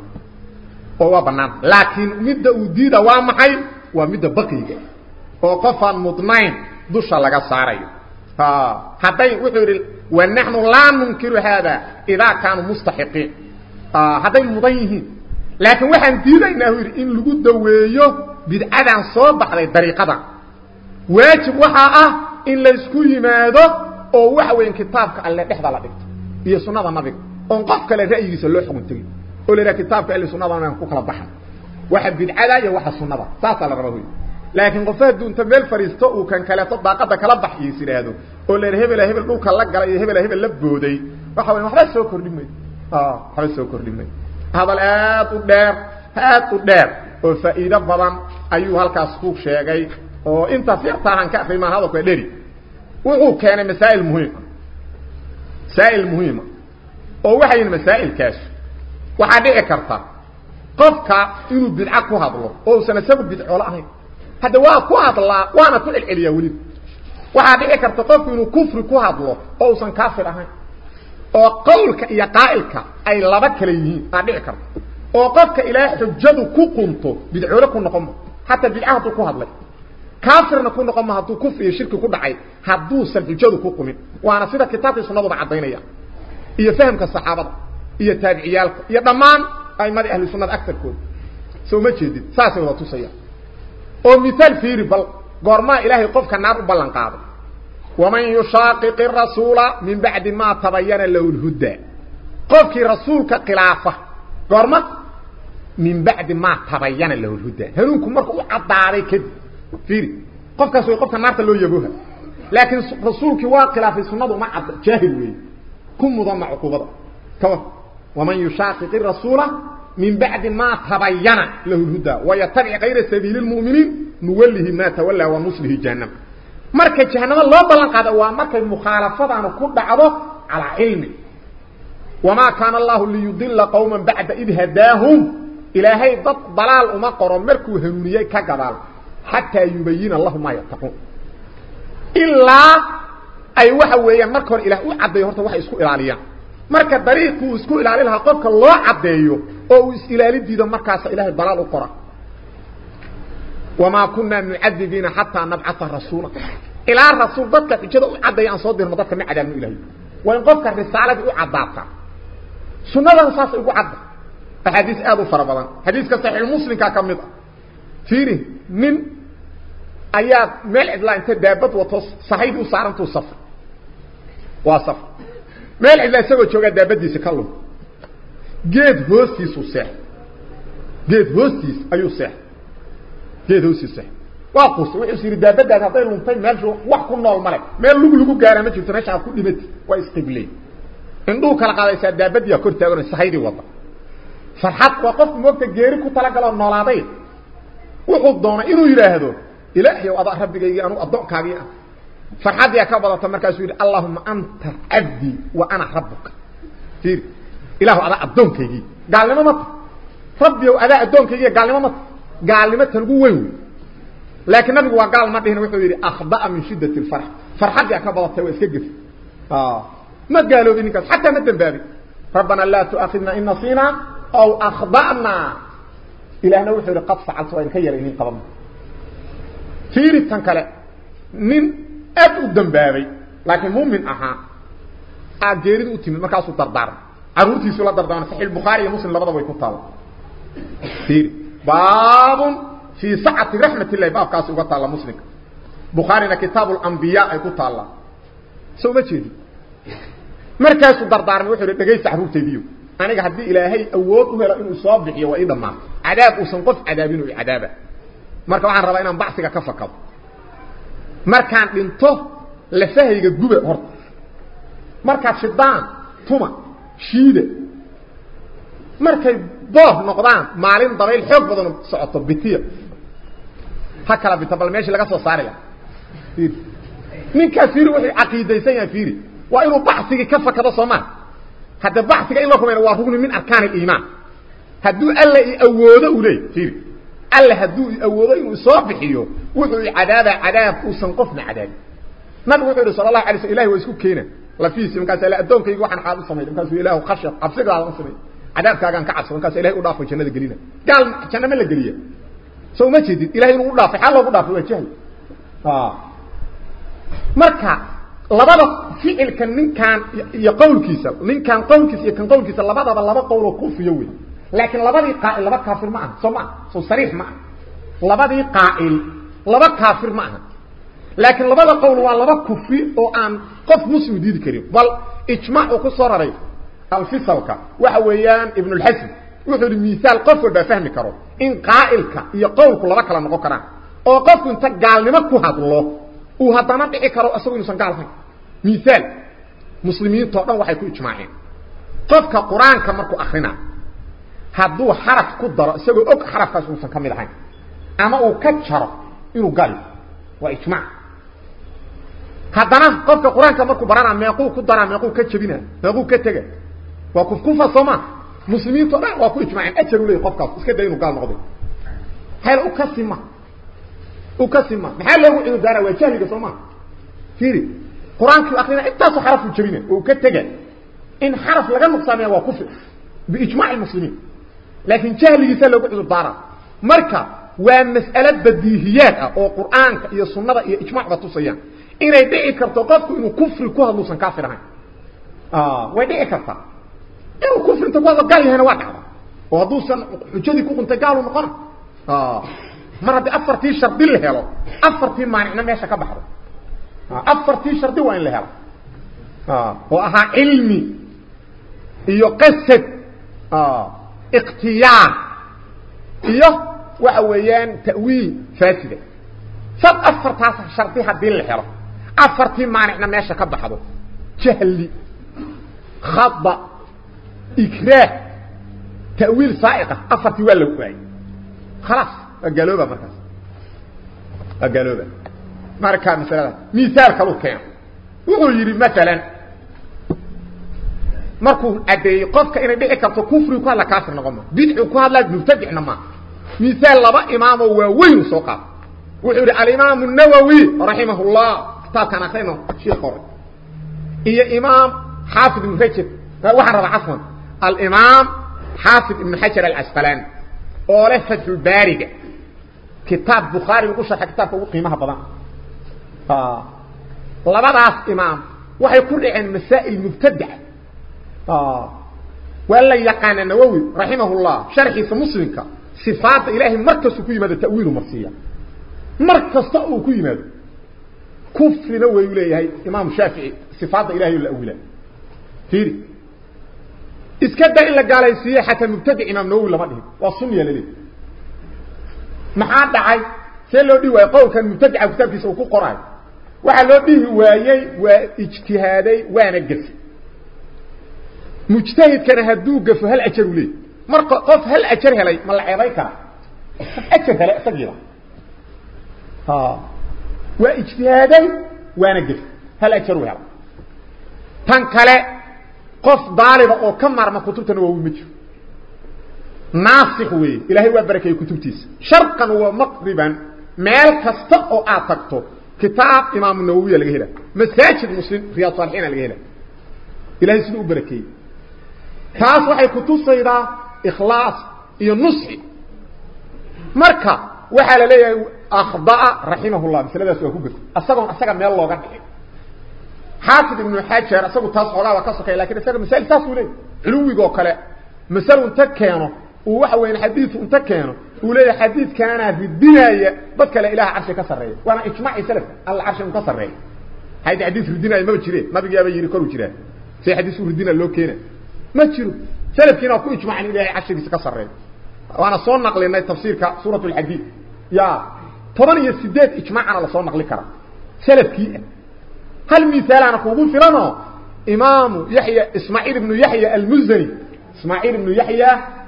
oo waa banaan laakiin midda uu diida waa maxay waa midda baqiga oo qofan mudnayn dusha laga saarayo ha haday wuxuu yiri wa nahnu la nunkiru hada idha kanu mustahiqin haday mudan yihiin laakiin waxaan diidaynaa yiri in lagu daweeyo bidcadan soo baxday dariiqada waajib waxa ah in la isku yimaado oo waxa weyn kitaabka alle dhexda la dhigto iyo sunnada nabiga oo qof kale ra'yigiisa loo xugun tagay أولي كتابك اللي سنبه أنا أقول لك بحر. واحد بدعلا يا واحد سنبه تاطل الربوي لكن قصاد دون تميل فريستو وكان كلاطب باقضة كلبح يسير هذا. أولي هبل هبل قوك اللقر هبل هبل لبودي. وحبين محرس سوكر لمي آه حرس سوكر لمي هذا الآت الدار هات الدار فإذا بضم أيها الكاسخوك شاقي. وإنت فيقتها عن كأخي ما هذا كويدري وقوك كان مسائل مهمة. سائل مهمة. وهو حين مسائل waxa dhici karta qofka inuu bidca ku hadlo oo uu sanasabu bidco la ahayn hada waa ku hadlaa waana ku cilciliya wali waxa dhici karta qofku inuu kufri ku hadlo oo uu san kaafir ahayn oo qowlka iyo qaa'ilka ay laba kala yihiin aa dhici karta oo qofka ilaa xujadu ku qunto bidco ku noqon hatta bidcahdu ku hadlay kaafirna ku noqon ma haduu kufri iyo shirki ku dhacay haduu san xujadu ku qumin waana sida kitaabka sunnadu cadeynaya iyo fahamka saxaabada iyo taabiciyalka iyo dhamaan aymada ahli sunnada aktarkood soo ma jeedid saasay wada tusaya oo miaal fiiri bal goormaa ilaahay qofka naar u ballan qaaday waman yushaaqiqi rasuula min bacdi maa tabayana lahu lhudaa qofkii rasuulka khilaafa goorma min bacdi maa tabayana lahu lhudaa hanuunku marka u caddaaday kadib fiiri qofkaas way qofka naarta loo yaboha laakiin rasuulkii waa khilaafay sunnadu ma cadda jaahil weeye ku mudanna cuquubada kawa ومن يشاقق الرسول من بعد ما تبين له الهدى ويتبع غير سبيل المؤمنين نوله ما تولى ونصله جهنم. مركة جهنم لا بلان قد هو مركة مخالفة أنا كل بعضه على علمه. وما كان الله ليضل قوما بعد إذ هداهم. إلى هاي ضلال ومقر مركو هنوليه كقبال. حتى يبين الله ما يتقون. إلا أي وحوة يمركو إلى أعضي هرطة وحي سكو إلانيان marka dariiqu isku ilaali laha qofka loo cadeeyo oo uu is ilaalidiido markaas ilaahay dalal u qora wama kunna nu'adhibina hatta nab'atha rasula ila rasul dadka xijada u cadeeyaan soo dirno dadka ma cadaabno ilaahay waa in qofka risaalada u cadaabta sunnadan saas ugu cadda hadis aad u fara badan hadiska sahih muslim ka kamid fiiri min ayaa meel idla inta daabad wato sahayb u saarantu safar waa safar daabadiisa ka lum geed hoostiisu seex geed hoostiis ayuu seex geed hoostiis seex waa qus wuxuu yiri daabadaada haday luntay meel wax ku nool male meel lugu lugu gaara ma jirto meesha ku dhimati waa isqiblay indhuu kala qaadaysa daabadiya kor taagan sahaydi wada farxad waa qof moogta geeri ku tala galo noolaaday wuxuu doonay inuu yiraahdo ilaahi oo adaa rabbigayga anu adoonkaagii ah فرحاد يا كبره تمركاس يقول اللهم أنت عبدي وأنا ربك. في إله على ادونكي قال لما مت ربي وأنا ادونكي قال لما مت قال لما تنغو وي لكن النبي قال ما دين وخه أخبأ من شدة الفرح. فرحاد يا كبره تو اسكف آه. ما قالوا بينك. حتى مد بابي ربنا لا تؤاخذنا إن نسينا أو أخبأنا. إلى انه وخه قفص على سوين كيرين قبل تير تنكله من أدو دنبابي لكن مؤمن أحا أجريد أتمنى ما كاسو تردار أروتي سولة دردان صحيح البخاري المسلم لبدا ويكون طال فير باب في ساعة رحمة الله باب كاسو قطع الله مسلم بخاري كتاب الأنبياء يكون طال سوما تشيدي مركز دردار وخره دغاي صاحبو تيديو اني غادي الهي اوود عمر انو صابخ يا وايدما عذاب وسنقف عذابين وعذابه مركه وحان ربا ان بعثك كفكض markaan dhinto lafahayga guba horta markaad shidaan tuma shiida markay booh noqdaan maalin dabayl xoog badan socoto bitiya ha kala bita meeshii laga soo saari laha ninkaas fiiri wuxuu caqiidaysan yahay fiiri waa inuu baxsigii ka fakado soomaa hadda baxsiga in loo rumayna waa rugni min arkaan aliimaan hadduu alla i awoodo uu leey fiiri alla hadduu awoodo inuu soo bixiyo wuxuu cadaaba cadaab uusan qofna cadaabin nabigu wuxuu sallallahu alayhi wasallam ilaahi waa isku keena lafiisi markaas ilaa adoonkaygu waxaan xaad u sameeyay markaas ilaahu khashab cabsigaada u sameeyay cadaabkaagan ka cabso markaas ilaahi u dhaafay jannada gelina gaal jannada la geliya soo ma jeedid ilaahi inuu u dhaafay xal loogu dhaafay waa jahl ah marka labada ficilka ninkan iyo qowlkiisa ninkan qowlkiisa iyo kan qowlkiisa labadaba laba qowl oo kufiyo weey لكن لبدي قائل لبدي كافر معه. سمع سو صريح معه. لبدي قائل. لبدي كافر معه. لكن لبدي قول ولبدي كفي أو آن. قف مسلم ديد كريم. بل إجماع وكسرري الفصلك وحويان ابن الحسن. وحو مثال قف بفهم كرو. إن قائلك يقولك لبدي كلام نقرا أو قف انت غالنما كحدلو أو هدانا دي كرو اسوين سان غالفه مثال. مسلمين تو دان waxay ku ijmaaceen qofka quraanka markuu akhriinaa hadduu xaraf ku daro isagoo og xarafkaas uusan ka mid ahayn ama uu ka jaro inuu gali waa ijmaac haddana qofka quraanka markuu barana meequu ku dara meequu ka jabina meequu ka taga waa kufkufa soma muslimiinta dhan waa ku ijmaaceen ajar u leeyahay qofkaas iska day inuu gaal noqdo hal u kasima u kasima maxaa loogu ciidu daara waa jahliga soma fiiri quraanka akhrina intaas xaraf u jabina oo ka taga in xaraf laga nuqsaamiya waa kufr biijmaac almuslimiin laakiin jahligiisa loogu ciidu daara marka waa mas'ala badiihiyaad ah oo quraanka iyo sunnada iyo ijmaacda tusayaan inay dhici karto qofku inuu kufri ku hadluusan kaafir ahayn ah way dhici kartaa inuu kufri ku hadlo gaal yahayna waa dhacda oo hadduusan xujadii ku quntay gaal uu noqona ah mar haddii afartii shardi la helo afartii maanicna meesha ka baxdo afartii shardi waa in la helo oo ahaa cilmi iyo qasad اقتياع. إيه وعويان تأويل فاسدة. صد أفر تاسع شرطيها بين الحرة أفر تين معنى إحنا ما يشكب حضو جهلي. خضى إكراه. تأويل سائقة. أفر تين ولا وعي خلاص أقلوبة مركز أقلوبة مركز مثلا. مثال كالوكيان وغيري مثلا. Markuu caddeeyey qofka inay dhici karto kufri ku hadla kaafir noqon ma bidcu ku hadlaa mubtadicna ma misaal laba imaamoo waaweyn uu soo qaado wuxuu yidhi alimaamu nawowi raximahullah kitaabkaan akrino sheekh qoray iyo imaam rabaa cafwan alimaam xaafid ibn xajar alcasqalaani oo leh fatxulbaariga kitaab bukhaari lagu sharxa kitaabka ugu qiimaha badan labadaas imaam waxay ku dhaceen masaa'il mubtadaca آه. ولا يقان النووي رحمه الله شرح في مسلمك صفات إلهي مركز كي ماذا تأويل مرسية. مركز تأويل كي ماذا. كفر نووي إليه إمام شافعي صفات إلهي الأولى تيري إذ كده إلا قال السياحة المبتدع إمام نووي لماذا وصني لديه محاد عاي سيلو دي ويقول كان مبتدع وكتاب في سوكو قرآن. وحلو دي هو يي واجتهادي وأنا قسي. مجتهد كان هدو قف هل أجر لي؟ مرق قف هل أجر لي؟ ما العيبيك أجر لي اسجل ها. واجتهادي وأنا قف هل أجر لي؟ تنكلا قف ضارب أو كم مرمى كتبتنا وهو مجر ناصح وي إلهي وبركة كتبتيس شرقا ومقربا مال كسته أو أعتقته. كتاب إمام النووي اللي هنا مساجد مسلم رياض الصالحين اللي هنا إلهي سنو بركيه كاس وحي كتوسة إذا إخلاص ينصي مركا وحال لي أخضاء رحمه الله. بس لا بس يكون قد أستغل أستغل من الله قد حاكد من الحاجة أستغل تاسع الله وكاسك لكن أستغل مسائل تاسع لي علوي قوك لي مسائل انتكينا ووحوين حديث انتكينا ولي حديث كان في الدنيا. بدك لا إله عرش كسره وأنا إجمعي سلف. العرش انتصره هيدا حديث في الدنيا ما بجري ما بجي أبا يريكور وجري سي حديث في الدنيا اللو كينا ما تشيرو سلف كنا كل اجمع عن الهي عشر بيسك صرين وأنا صنق نقل لنا التفسير كصورة الحديد يا طبان يا سيدات اجمع عن الله صون نقل سلف كي. هل مثال أنا قبول في رانو إمام يحيى إسماعيل بن يحيى المزري. إسماعيل بن يحيى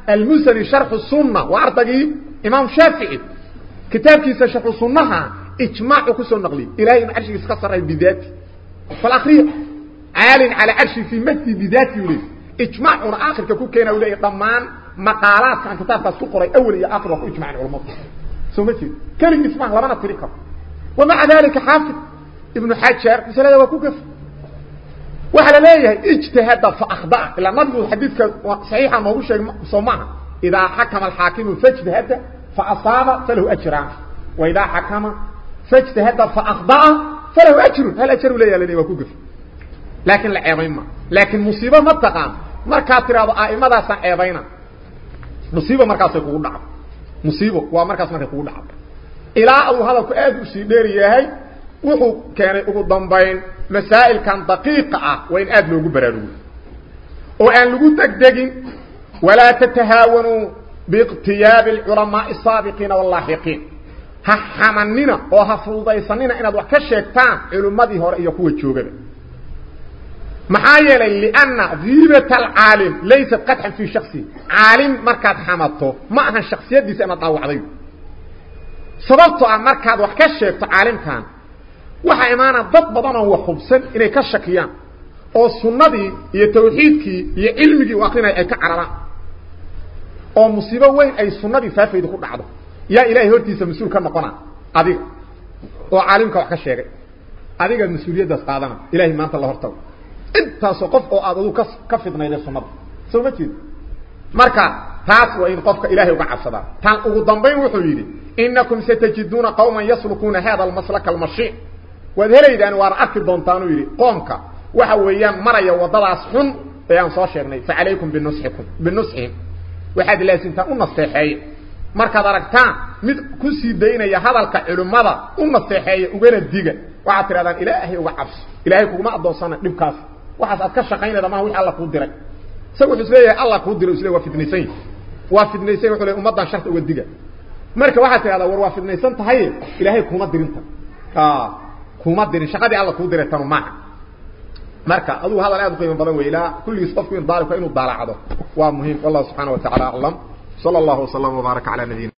المزري شرح الصنة وأرتقي إمام شافعي. كتاب كيسا شرح الصنة اجمع وكسو نقلي. إلهي عشر بيسك صرين بذاتي. فالاخرية عال على عرشي في مدي بذاتي وليس إجماع اخر كو كينا ولي إيه؟ ضمان مقالات كان كتاب السقري أول يا اخر إجماع العلماء. سمعتي كان إجماع لما نطريق ومع ذلك حافظ ابن حجر مثلا هو كوكف وحنا ليه اجتهد فاخضع لما نقول حديثك صحيح ما هو شيء سمع إذا حكم الحاكم فجد هذا فأصاب فله أجر. وإذا حكم فجد هذا فاخضع فله أجر. هل أجر ولا يا لكن لا العظيم. لكن مصيبة ما تقام. Waa ku gaf laakiin la ceebayn ma laakiin musiibo ma taqaan markaad tiraahdo a'imadaasaan ceebayna musiibo markaasay kugu dhacdo musiibo waa markaas markay kugu dhacdo ilaa uu hadalku aad u sii dheer yahay wuxuu keenay ugu dambayn masaa'ilkan daqiiqa ah in aad loogu baraarugo oo aan lagu degdegin walaa tatahaawanuu biiqtiyaabi alculamaa'i asaabiqiina wallaaxiqiin ha xamanina oo ha fududaysanina inaad wax ka sheegtaan culimmadii hore iyo kuwa joogaba محايلة لأن ذيبة العالم ليست قدحا في شخصي عالم مركات حمدته معها الشخصية دي سأنا طاوع ذي صدبتوا عن مركات وحكشفت عالم كان وحا إمانا ضبضنا هو خبصا إنه كالشكيا والسنة دي يتوحيدك يعلمك واقعنا أي كعرراء ومصيبة وين أي سنة دي فافي دخول بعضه يا إلهي هو تيسا مسؤول كما مقنع أذيك وعالمك وحكشفت أذيك المسؤولية دي سقادنا إلهي مانت الله أرتوه intaasoo qof oo aad aduu ka fidnayday sunnada soo ma jeed marka taas waa in qofka ilaahay uga cabsadaa tan ugu dambayn wuxuu yidhi inakum satajiduuna qawman yaslukuuna hada almaslaka almashiic waad helaydaan waana arki doontaanuu yidhi qoomka waxa weeyaan maraya waddadaas xun ee aan soo sheegnay facalaykum binusxikum binusxihim waxaad laasimtaan u nasteexeeye markaad aragtaan mid ku sii daynaya hadalka culimmada u naseexeeya ugana diga waxaad tidhahdaan ilaahay uga cabso ilaahay kuguma addoonsana dhibkaas waxaas aad ka shaqaynayda maha wixii alla kuu diray isaga wuxuu isleeyahay alla kuu diray isle waa yahi waa fidnaysan wuxuu leeyahay sharta uga diga marka waxaad tidhahdaa war waa fidnaysan tahay ilaahay kuma dirinta kuma dirin shaqadii alla kuu diray tanu maaha marka aduu hadal aad qiimo badan ilaa kulligiis qofku in inuu daalacdo waa muhiim wallahu subxaana wa tacala aclam sala allahu wasalama wbaaraka cala nabiyina